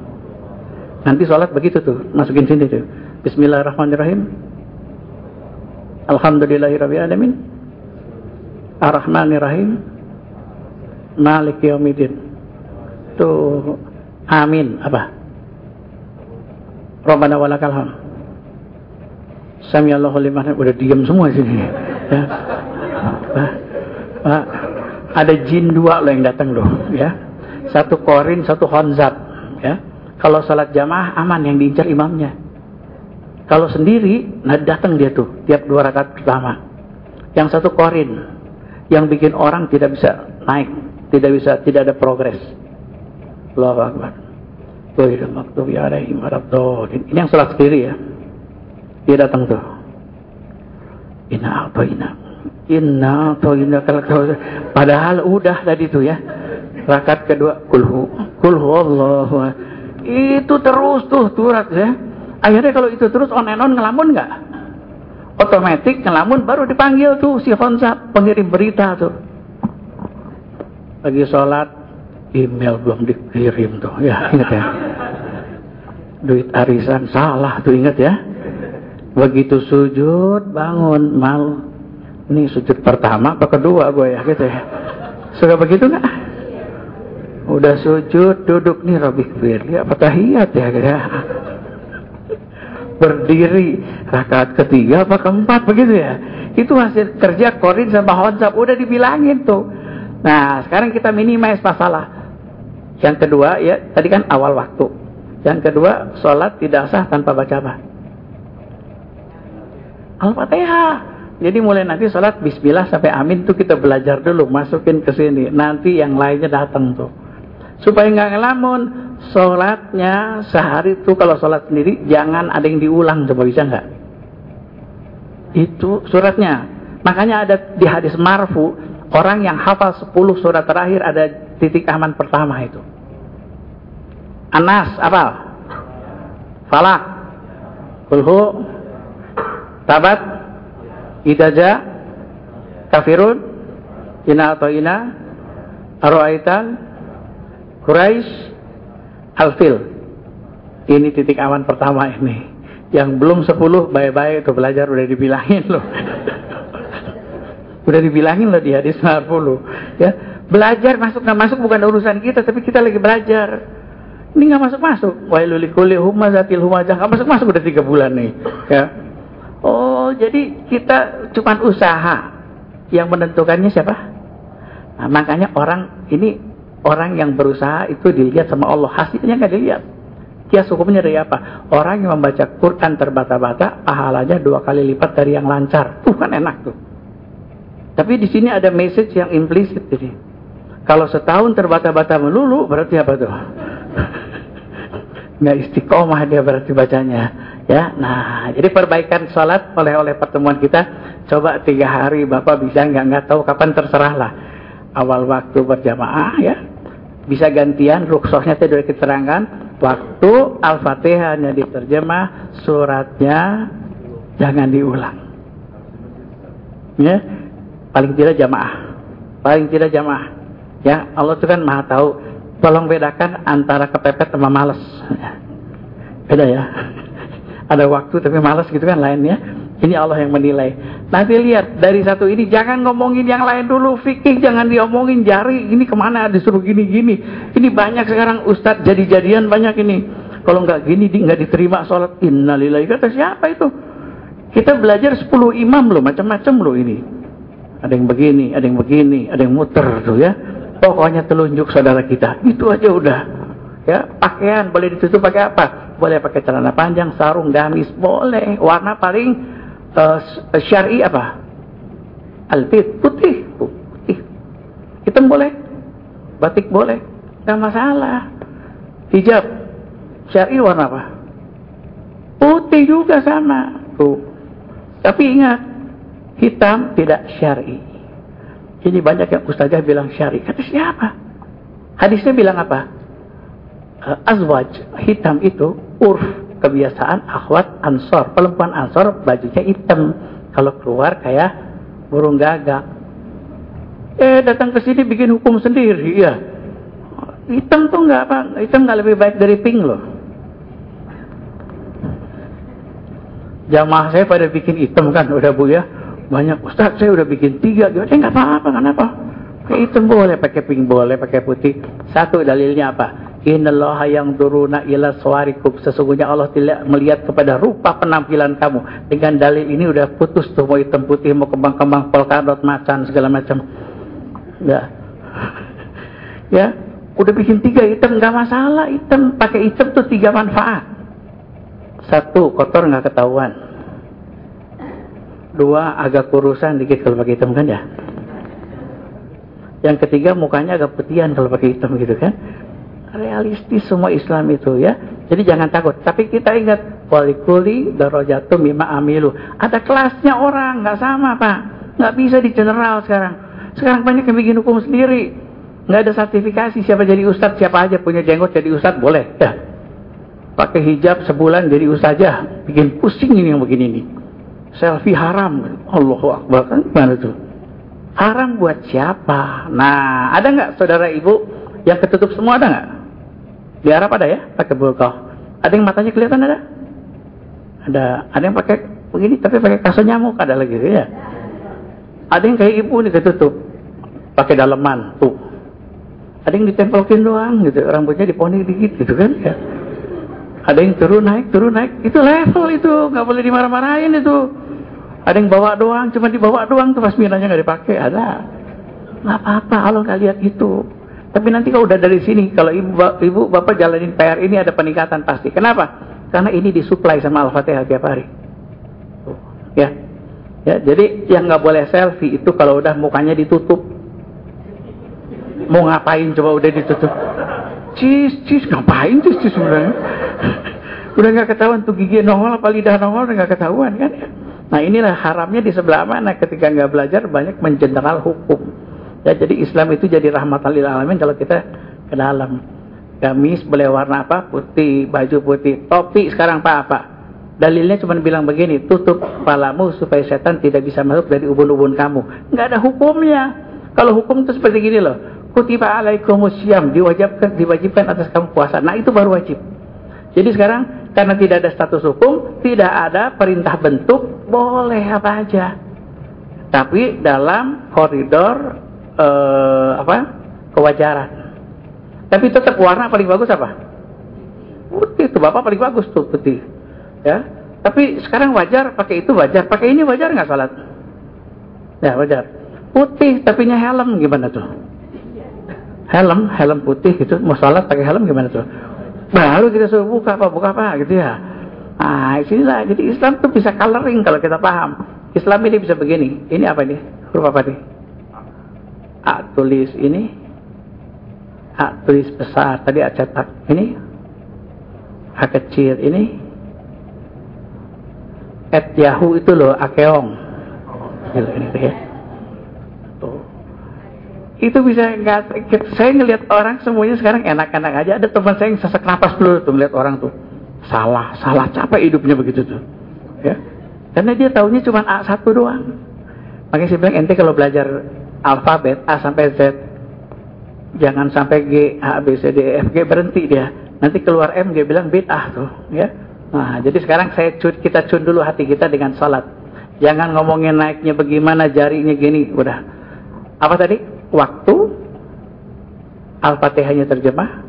A: Nanti sholat begitu tuh, masukin sini tuh. Bismillahirrahmanirrahim. Alhamdulillahirrahmanirrahim. Ar-Rahmanirrahim. Malik Yawmiddin. Tuh, amin. Apa? Rabbana walakal ham. Sami Allahu liman udah diam semua sini. Ya. Ada jin dua loh yang datang loh, ya. Satu korin, satu honzat, ya kalau salat jamaah aman yang diincar imamnya. Kalau sendiri, nah datang dia tuh tiap dua rakaat pertama. Yang satu korin, yang bikin orang tidak bisa naik, tidak bisa, tidak ada progres. Allahu Akbar. Ini yang salat sendiri ya. Dia datang tuh. Inna atau inna. Inna atau inna. Padahal udah tadi tuh ya. Rakaat kedua. Kulhu. Kulhu Allahu itu terus tuh turat ya. Akhirnya kalau itu terus on and on ngelamun nggak? Otomatis ngelamun baru dipanggil tuh si Fonsa pengirim berita tuh. Lagi sholat email belum dikirim tuh ya ingat ya. Duit arisan salah tuh ingat ya. Begitu sujud bangun mal. Ini sujud pertama apa kedua gue ya gitu ya. Sudah begitu nggak? Udah sujud, duduk nih Rabbi Firli apa tahiyat ya kira. Berdiri rakaat ketiga apa keempat begitu ya. Itu hasil kerja Korin sama Honsab udah dibilangin tuh. Nah, sekarang kita minimize masalah. Yang kedua ya, tadi kan awal waktu. Yang kedua, sholat tidak sah tanpa baca apa? Al-Fatihah. Jadi mulai nanti sholat Bismillah sampai Amin tuh kita belajar dulu, masukin ke sini. Nanti yang lainnya datang tuh. Supaya nggak ngelamun sholatnya sehari itu kalau sholat sendiri jangan ada yang diulang coba bisa nggak? Itu suratnya. Makanya ada di hadis marfu orang yang hafal 10 surat terakhir ada titik aman pertama itu. Anas apa? Falak. Kulhu Tabat Idaja Kafirun Ina atau Ina Aru'aitan Quraisy Al-Fil. Ini titik aman pertama ini. Yang belum 10 baik-baik itu belajar udah dibilangin loh. (laughs) udah dibilangin loh di hadis 40. Ya, belajar masuk nggak masuk bukan urusan kita, tapi kita lagi belajar. Ini nggak masuk masuk. Wailul likulli humazatil humazah nggak masuk masuk udah tiga bulan nih. Ya. Jadi kita cuma usaha. Yang menentukannya siapa? Nah, makanya orang ini Orang yang berusaha itu dilihat sama Allah. Hasilnya nggak dilihat. Kias hukumnya dari apa? Orang yang membaca Quran terbata-bata, pahalanya dua kali lipat dari yang lancar. Tuh kan enak tuh. Tapi di sini ada message yang implisit jadi. Kalau setahun terbata-bata melulu berarti apa tuh? (laughs) Nggak istiqomah dia berarti bacanya. Ya, nah jadi perbaikan sholat oleh oleh pertemuan kita coba tiga hari bapak bisa nggak nggak tahu kapan terserahlah. Awal waktu berjamaah ya. Bisa gantian rukshohnya tidak diterangkan waktu al-fatihahnya diterjemah suratnya jangan diulang. Ya paling tidak jamaah. Paling tidak jamaah. Ya Allah itu kan maha tahu. Tolong bedakan antara kepepet sama males. Beda ya ada waktu tapi males gitu kan lainnya ini Allah yang menilai nanti lihat dari satu ini jangan ngomongin yang lain dulu fikih jangan diomongin jari ini ke mana disuruh gini-gini ini banyak sekarang ustadz jadi-jadian banyak ini kalau nggak gini nggak diterima sholat innalillahi kata siapa itu kita belajar 10 imam loh, macam-macam loh ini. Ada yang begini, ada yang begini, ada yang muter tuh ya. Pokoknya telunjuk saudara kita. Itu aja udah. Ya, pakaian boleh ditutup pakai apa? Boleh pakai celana panjang, sarung, gamis, boleh. Warna paling uh, syar'i apa? Alfit, putih, putih. Hitam boleh. Batik boleh. Enggak masalah. Hijab syar'i warna apa? Putih juga sama. Tuh tapi ingat, hitam tidak syari. Ini banyak yang ustazah bilang syari. Kata siapa? Hadisnya bilang apa? Azwaj, hitam itu urf, kebiasaan akhwat ansor. Perempuan ansor bajunya hitam. Kalau keluar kayak burung gagak. Eh datang ke sini bikin hukum sendiri, ya. Hitam tuh nggak apa, hitam nggak lebih baik dari pink loh. jamaah saya pada bikin hitam kan udah bu ya banyak ustaz saya udah bikin tiga gitu eh nggak apa-apa kenapa pakai hitam boleh pakai pink boleh pakai putih satu dalilnya apa Innallaha yang turuna ila suarikum sesungguhnya Allah tidak melihat kepada rupa penampilan kamu. Dengan dalil ini udah putus tuh mau hitam putih mau kembang-kembang polkadot macan segala macam. Ya. Ya. Udah bikin tiga hitam nggak masalah. Hitam pakai hitam tuh tiga manfaat. Satu, kotor nggak ketahuan. Dua, agak kurusan dikit kalau pakai hitam kan ya. Yang ketiga, mukanya agak putihan kalau pakai hitam gitu kan. Realistis semua Islam itu ya. Jadi jangan takut. Tapi kita ingat, walikuli darojatum mima amilu. Ada kelasnya orang, nggak sama pak. Nggak bisa di general sekarang. Sekarang banyak yang bikin hukum sendiri. Nggak ada sertifikasi siapa jadi ustadz, siapa aja punya jenggot jadi ustadz boleh. Ya pakai hijab sebulan jadi ustazah bikin pusing ini yang begini nih selfie haram Allahu Akbar kan gimana tuh haram buat siapa nah ada nggak saudara ibu yang ketutup semua ada nggak di Arab ada ya pakai burqa ada yang matanya kelihatan ada ada ada yang pakai begini tapi pakai kaso nyamuk ada lagi ya ada yang kayak ibu nih ketutup pakai daleman tuh ada yang ditempelkin doang gitu rambutnya diponi dikit gitu kan ya ada yang turun naik, turun naik. Itu level itu, nggak boleh dimarah-marahin itu. Ada yang bawa doang, cuma dibawa doang tuh pas minanya nggak dipakai. Ada. Nggak apa-apa, Allah nggak lihat itu. Tapi nanti kalau udah dari sini, kalau ibu, ibu bapak jalanin PR ini ada peningkatan pasti. Kenapa? Karena ini disuplai sama Al-Fatihah tiap hari. Ya, ya. Jadi yang nggak boleh selfie itu kalau udah mukanya ditutup. Mau ngapain coba udah ditutup? Cis, cis, ngapain cis, cis sebenarnya? udah nggak ketahuan tuh gigi nongol apa lidah nongol nggak ketahuan kan nah inilah haramnya di sebelah mana ketika nggak belajar banyak mengeneral hukum ya jadi Islam itu jadi rahmatan lil alamin kalau kita ke dalam. Gamis boleh warna apa? Putih baju putih. Topi sekarang pak apa dalilnya cuma bilang begini tutup kepalamu supaya setan tidak bisa masuk dari ubun-ubun kamu. Nggak ada hukumnya. Kalau hukum itu seperti gini loh. Kutiba alaikumusiyam diwajibkan diwajibkan atas kamu puasa. Nah itu baru wajib. Jadi sekarang karena tidak ada status hukum, tidak ada perintah bentuk, boleh apa aja. Tapi dalam koridor eh, apa? kewajaran. Tapi tetap warna paling bagus apa? Putih itu bapak paling bagus tuh putih. Ya. Tapi sekarang wajar pakai itu wajar, pakai ini wajar nggak salat? Ya wajar. Putih tapi nya helm gimana tuh? Helm, helm putih itu mau salat pakai helm gimana tuh? baru kita suruh buka apa buka apa gitu ya nah sinilah jadi Islam tuh bisa coloring kalau kita paham Islam ini bisa begini ini apa ini huruf apa nih A tulis ini A tulis besar. Tadi A cetak ini A kecil ini. At Yahoo itu loh Akeong. Gitu, ini ya. Itu bisa nggak saya ngelihat orang semuanya sekarang enak-enak aja. Ada teman saya yang sesak napas dulu tuh ngeliat orang tuh. Salah salah capek hidupnya begitu tuh ya. Karena dia tahunya cuma A1 doang. Makanya saya bilang ente kalau belajar alfabet A sampai Z jangan sampai G A B C D E F G berhenti dia nanti keluar M dia bilang bid'ah tuh ya nah jadi sekarang saya cun, kita cun dulu hati kita dengan salat jangan ngomongin naiknya bagaimana jarinya gini udah apa tadi waktu Al-Fatihahnya terjemah,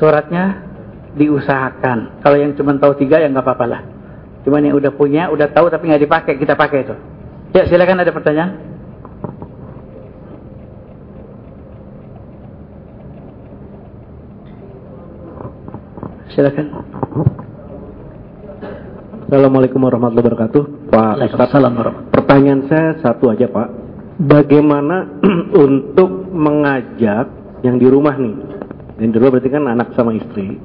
A: suratnya diusahakan. Kalau yang cuma tahu tiga ya nggak apa-apa lah. Cuman yang udah punya, udah tahu tapi nggak dipakai, kita pakai itu. Ya silakan ada pertanyaan. Silakan.
C: Assalamualaikum warahmatullahi wabarakatuh, Pak Ustaz. Pertanyaan saya satu aja, Pak. Bagaimana (clears throat) untuk mengajak yang di rumah nih? Yang di rumah berarti kan anak sama istri.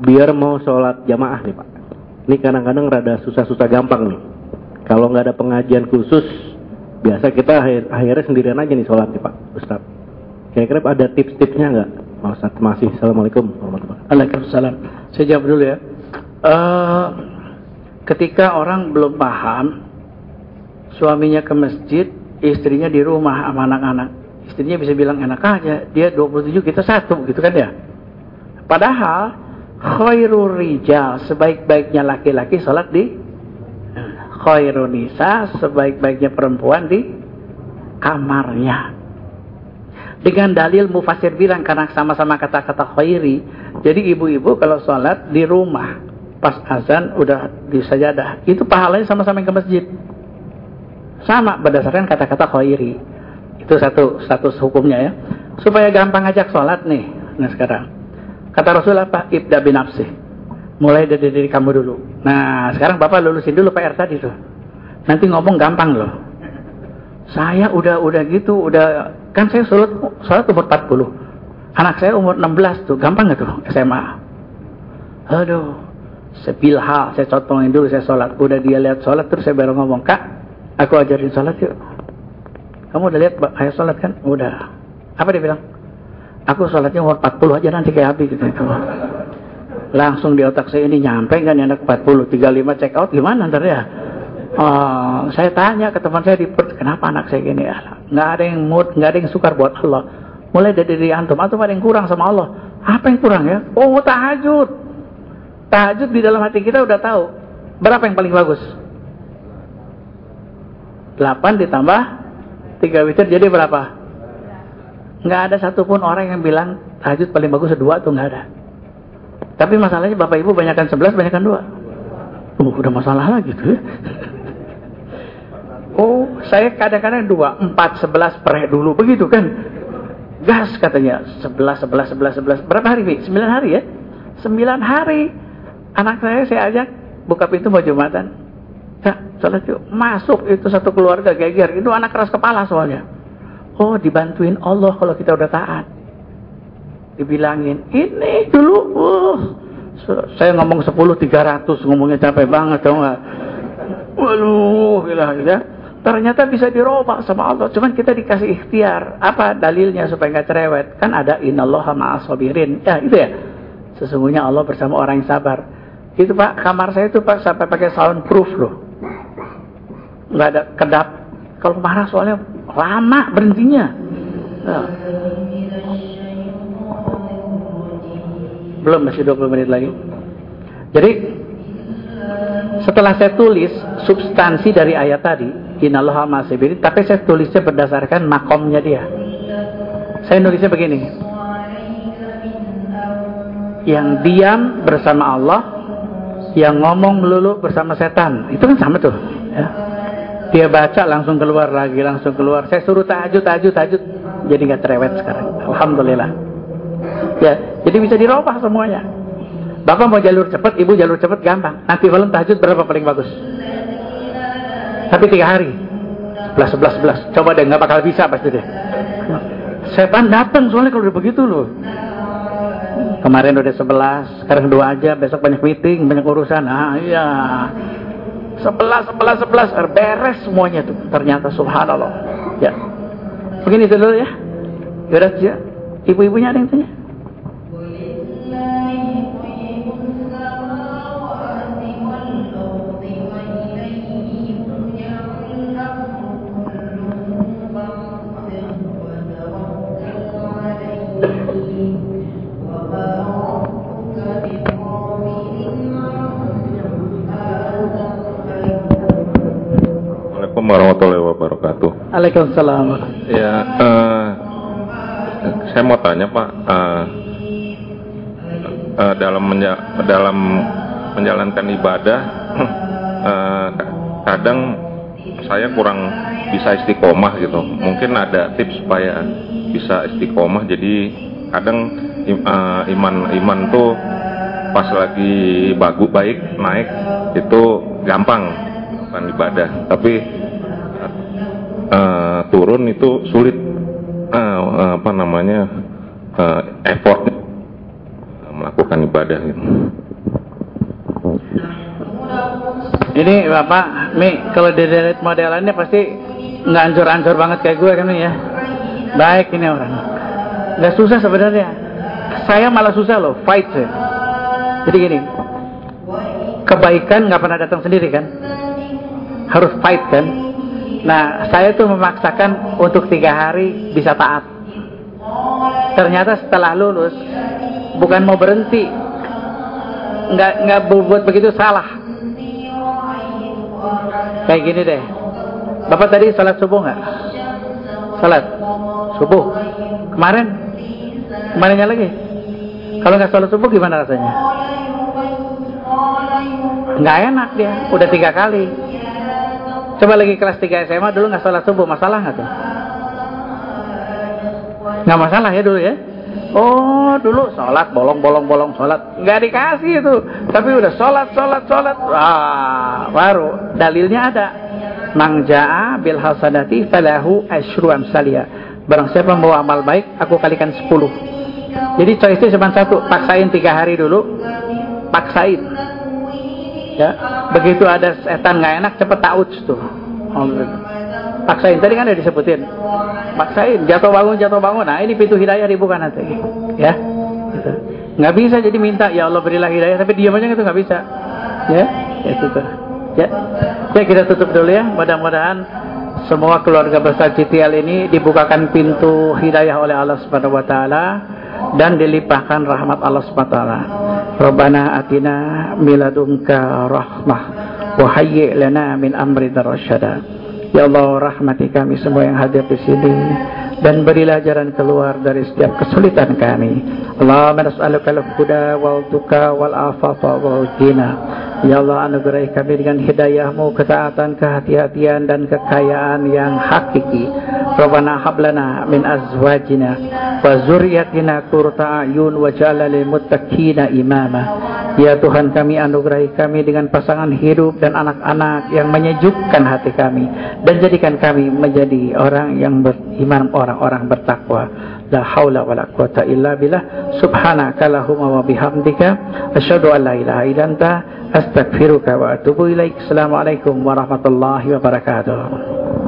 C: Biar mau sholat jamaah nih pak. Ini kadang-kadang rada susah-susah gampang nih. Kalau nggak ada pengajian khusus biasa kita akhir akhirnya sendirian aja nih sholat nih pak Ustaz kira-kira ada tips-tipsnya nggak? Pak Ustaz masih Assalamualaikum warahmatullahi
A: wabarakatuh. Waalaikumsalam saya jawab dulu ya uh, ketika orang belum paham suaminya ke masjid istrinya di rumah sama anak-anak. Istrinya bisa bilang enak aja, dia 27 kita satu gitu kan ya. Padahal khairul rijal sebaik-baiknya laki-laki sholat di khairul nisa sebaik-baiknya perempuan di kamarnya. Dengan dalil mufasir bilang karena sama-sama kata-kata khairi, jadi ibu-ibu kalau sholat di rumah pas azan udah di sajadah, itu pahalanya sama-sama ke masjid. Sama berdasarkan kata-kata khairi. Itu satu satu hukumnya ya. Supaya gampang ngajak sholat nih. Nah sekarang. Kata Rasul apa? Ibda bin nafsi. Mulai dari diri kamu dulu. Nah sekarang Bapak lulusin dulu PR tadi tuh. Nanti ngomong gampang loh. Saya udah udah gitu, udah kan saya sholat sholat umur 40. Anak saya umur 16 tuh, gampang gak tuh SMA? Aduh, sepilha, saya contohin dulu saya sholat. Udah dia lihat sholat terus saya baru ngomong, Kak, Aku ajarin sholat yuk. Kamu udah lihat ayat sholat kan? Udah. Apa dia bilang? Aku sholatnya umur 40 aja nanti kayak Abi gitu. Langsung di otak saya ini nyampe kan anak 40, 35 check out gimana ntar ya? Oh, saya tanya ke teman saya di kenapa anak saya gini? ya? Nggak ada yang mood, nggak ada yang sukar buat Allah. Mulai dari diri antum, ada yang kurang sama Allah. Apa yang kurang ya? Oh, tahajud. Tahajud di dalam hati kita udah tahu. Berapa yang paling bagus? 8 ditambah 3 witir jadi berapa? Nggak ada satupun orang yang bilang tahajud paling bagus dua tuh nggak ada. Tapi masalahnya bapak ibu banyakkan 11 banyakkan dua. Oh, udah masalah lagi tuh ya. (laughs) Oh, saya kadang-kadang dua, empat, sebelas per dulu begitu kan? Gas katanya, sebelas, sebelas, sebelas, sebelas. Berapa hari, Bi? Sembilan hari ya? Sembilan hari. Anak saya saya ajak buka pintu mau jumatan sholat yuk. Masuk itu satu keluarga geger. Itu anak keras kepala soalnya. Oh, dibantuin Allah kalau kita udah taat. Dibilangin, ini dulu, uh, saya ngomong 10 300 ngomongnya capek banget tau gak? Waduh, ya. Ternyata bisa dirubah sama Allah. Cuman kita dikasih ikhtiar. Apa dalilnya supaya nggak cerewet? Kan ada innallaha ma'asabirin. Ya, itu ya. Sesungguhnya Allah bersama orang yang sabar. Itu Pak, kamar saya itu Pak sampai pakai soundproof loh nggak ada kedap. Kalau marah soalnya lama berhentinya. Ya. Belum masih 20 menit lagi. Jadi setelah saya tulis substansi dari ayat tadi, Inallah masibiri, tapi saya tulisnya berdasarkan makomnya dia. Saya nulisnya begini. Yang diam bersama Allah, yang ngomong melulu bersama setan. Itu kan sama tuh. Ya. Dia baca langsung keluar lagi, langsung keluar. Saya suruh tahajud, tahajud, tahajud. Jadi nggak cerewet sekarang. Alhamdulillah. Ya, jadi bisa dirubah semuanya. Bapak mau jalur cepat, ibu jalur cepat gampang. Nanti malam tahajud berapa paling bagus? Tapi tiga hari. sebelas sebelas sebelas coba deh nggak bakal bisa pasti deh. Setan datang soalnya kalau udah begitu loh. Kemarin udah sebelas sekarang dua aja. Besok banyak meeting banyak urusan. Ah iya. Sebelas sebelas sebelas. Beres semuanya tuh. Ternyata subhanallah. Ya. Begini dulu ya. Yaudah ya. Ibu-ibunya ada yang tanya Waalaikumsalam.
D: Ya, uh, saya mau tanya Pak, uh, uh, dalam menja dalam menjalankan ibadah, uh, (clears throat) kadang saya kurang bisa istiqomah gitu. Mungkin ada tips supaya bisa istiqomah. Jadi kadang iman iman tuh pas lagi bagus baik naik itu gampang bukan ibadah tapi uh, turun itu sulit uh, apa namanya uh, effort melakukan ibadah gitu.
A: Ini Bapak, Mi, kalau dari modelannya pasti nggak ancur-ancur banget kayak gue kan ya. Baik ini orang. Nggak susah sebenarnya. Saya malah susah loh, fight saya. Jadi gini, kebaikan nggak pernah datang sendiri kan? Harus fight kan? Nah, saya tuh memaksakan untuk tiga hari bisa taat. Ternyata setelah lulus, bukan mau berhenti, nggak nggak berbuat begitu salah. Kayak gini deh. Bapak tadi salat subuh nggak? Salat subuh. Kemarin, kemarinnya lagi. Kalau nggak salat subuh gimana rasanya? Nggak enak dia, udah tiga kali. Coba lagi kelas 3 SMA dulu nggak sholat subuh, masalah nggak tuh? Nggak masalah ya dulu ya? Oh dulu sholat bolong bolong bolong sholat nggak dikasih itu, tapi udah sholat sholat sholat, ah baru dalilnya ada. Nang jaa bil hasanati falahu asyru amsalia. Barang siapa membawa amal baik, aku kalikan 10. Jadi choice cuma satu, paksain tiga hari dulu, paksain ya begitu ada setan nggak enak cepet taut tuh. Paksain tadi kan udah disebutin. Paksain jatuh bangun jatuh bangun. Nah ini pintu hidayah dibuka nanti. Ya gitu. nggak bisa jadi minta ya Allah berilah hidayah. Tapi diam aja itu nggak bisa. Ya ya itu ya ya kita tutup dulu ya. Mudah-mudahan semua keluarga besar CTL ini dibukakan pintu hidayah oleh Allah Subhanahu wa taala dan dilimpahkan rahmat Allah SWT. Rabbana atina miladunka rahmah wa hayyi lana min amri rasyada. Ya Allah rahmati kami semua yang hadir di sini dan berilah jalan keluar dari setiap kesulitan kami. Allahumma nas'aluka al-huda wal tuqa wal afafa wal ghina. Ya Allah anugerahi kami dengan hidayahmu, ketaatan, kehati-hatian dan kekayaan yang hakiki. Rabbana hablana min azwajina wa zurriyatina qurrata ayun waj'alna lil muttaqina imama. Ya Tuhan kami anugerahi kami dengan pasangan hidup dan anak-anak yang menyejukkan hati kami dan jadikan kami menjadi orang yang beriman, orang-orang bertakwa. La haula wala quwata illa billah. Subhanaka lahumma wa bihamdika asyhadu an la ilaha illa anta astaghfiruka wa atubu ilaik. Assalamualaikum warahmatullahi wabarakatuh.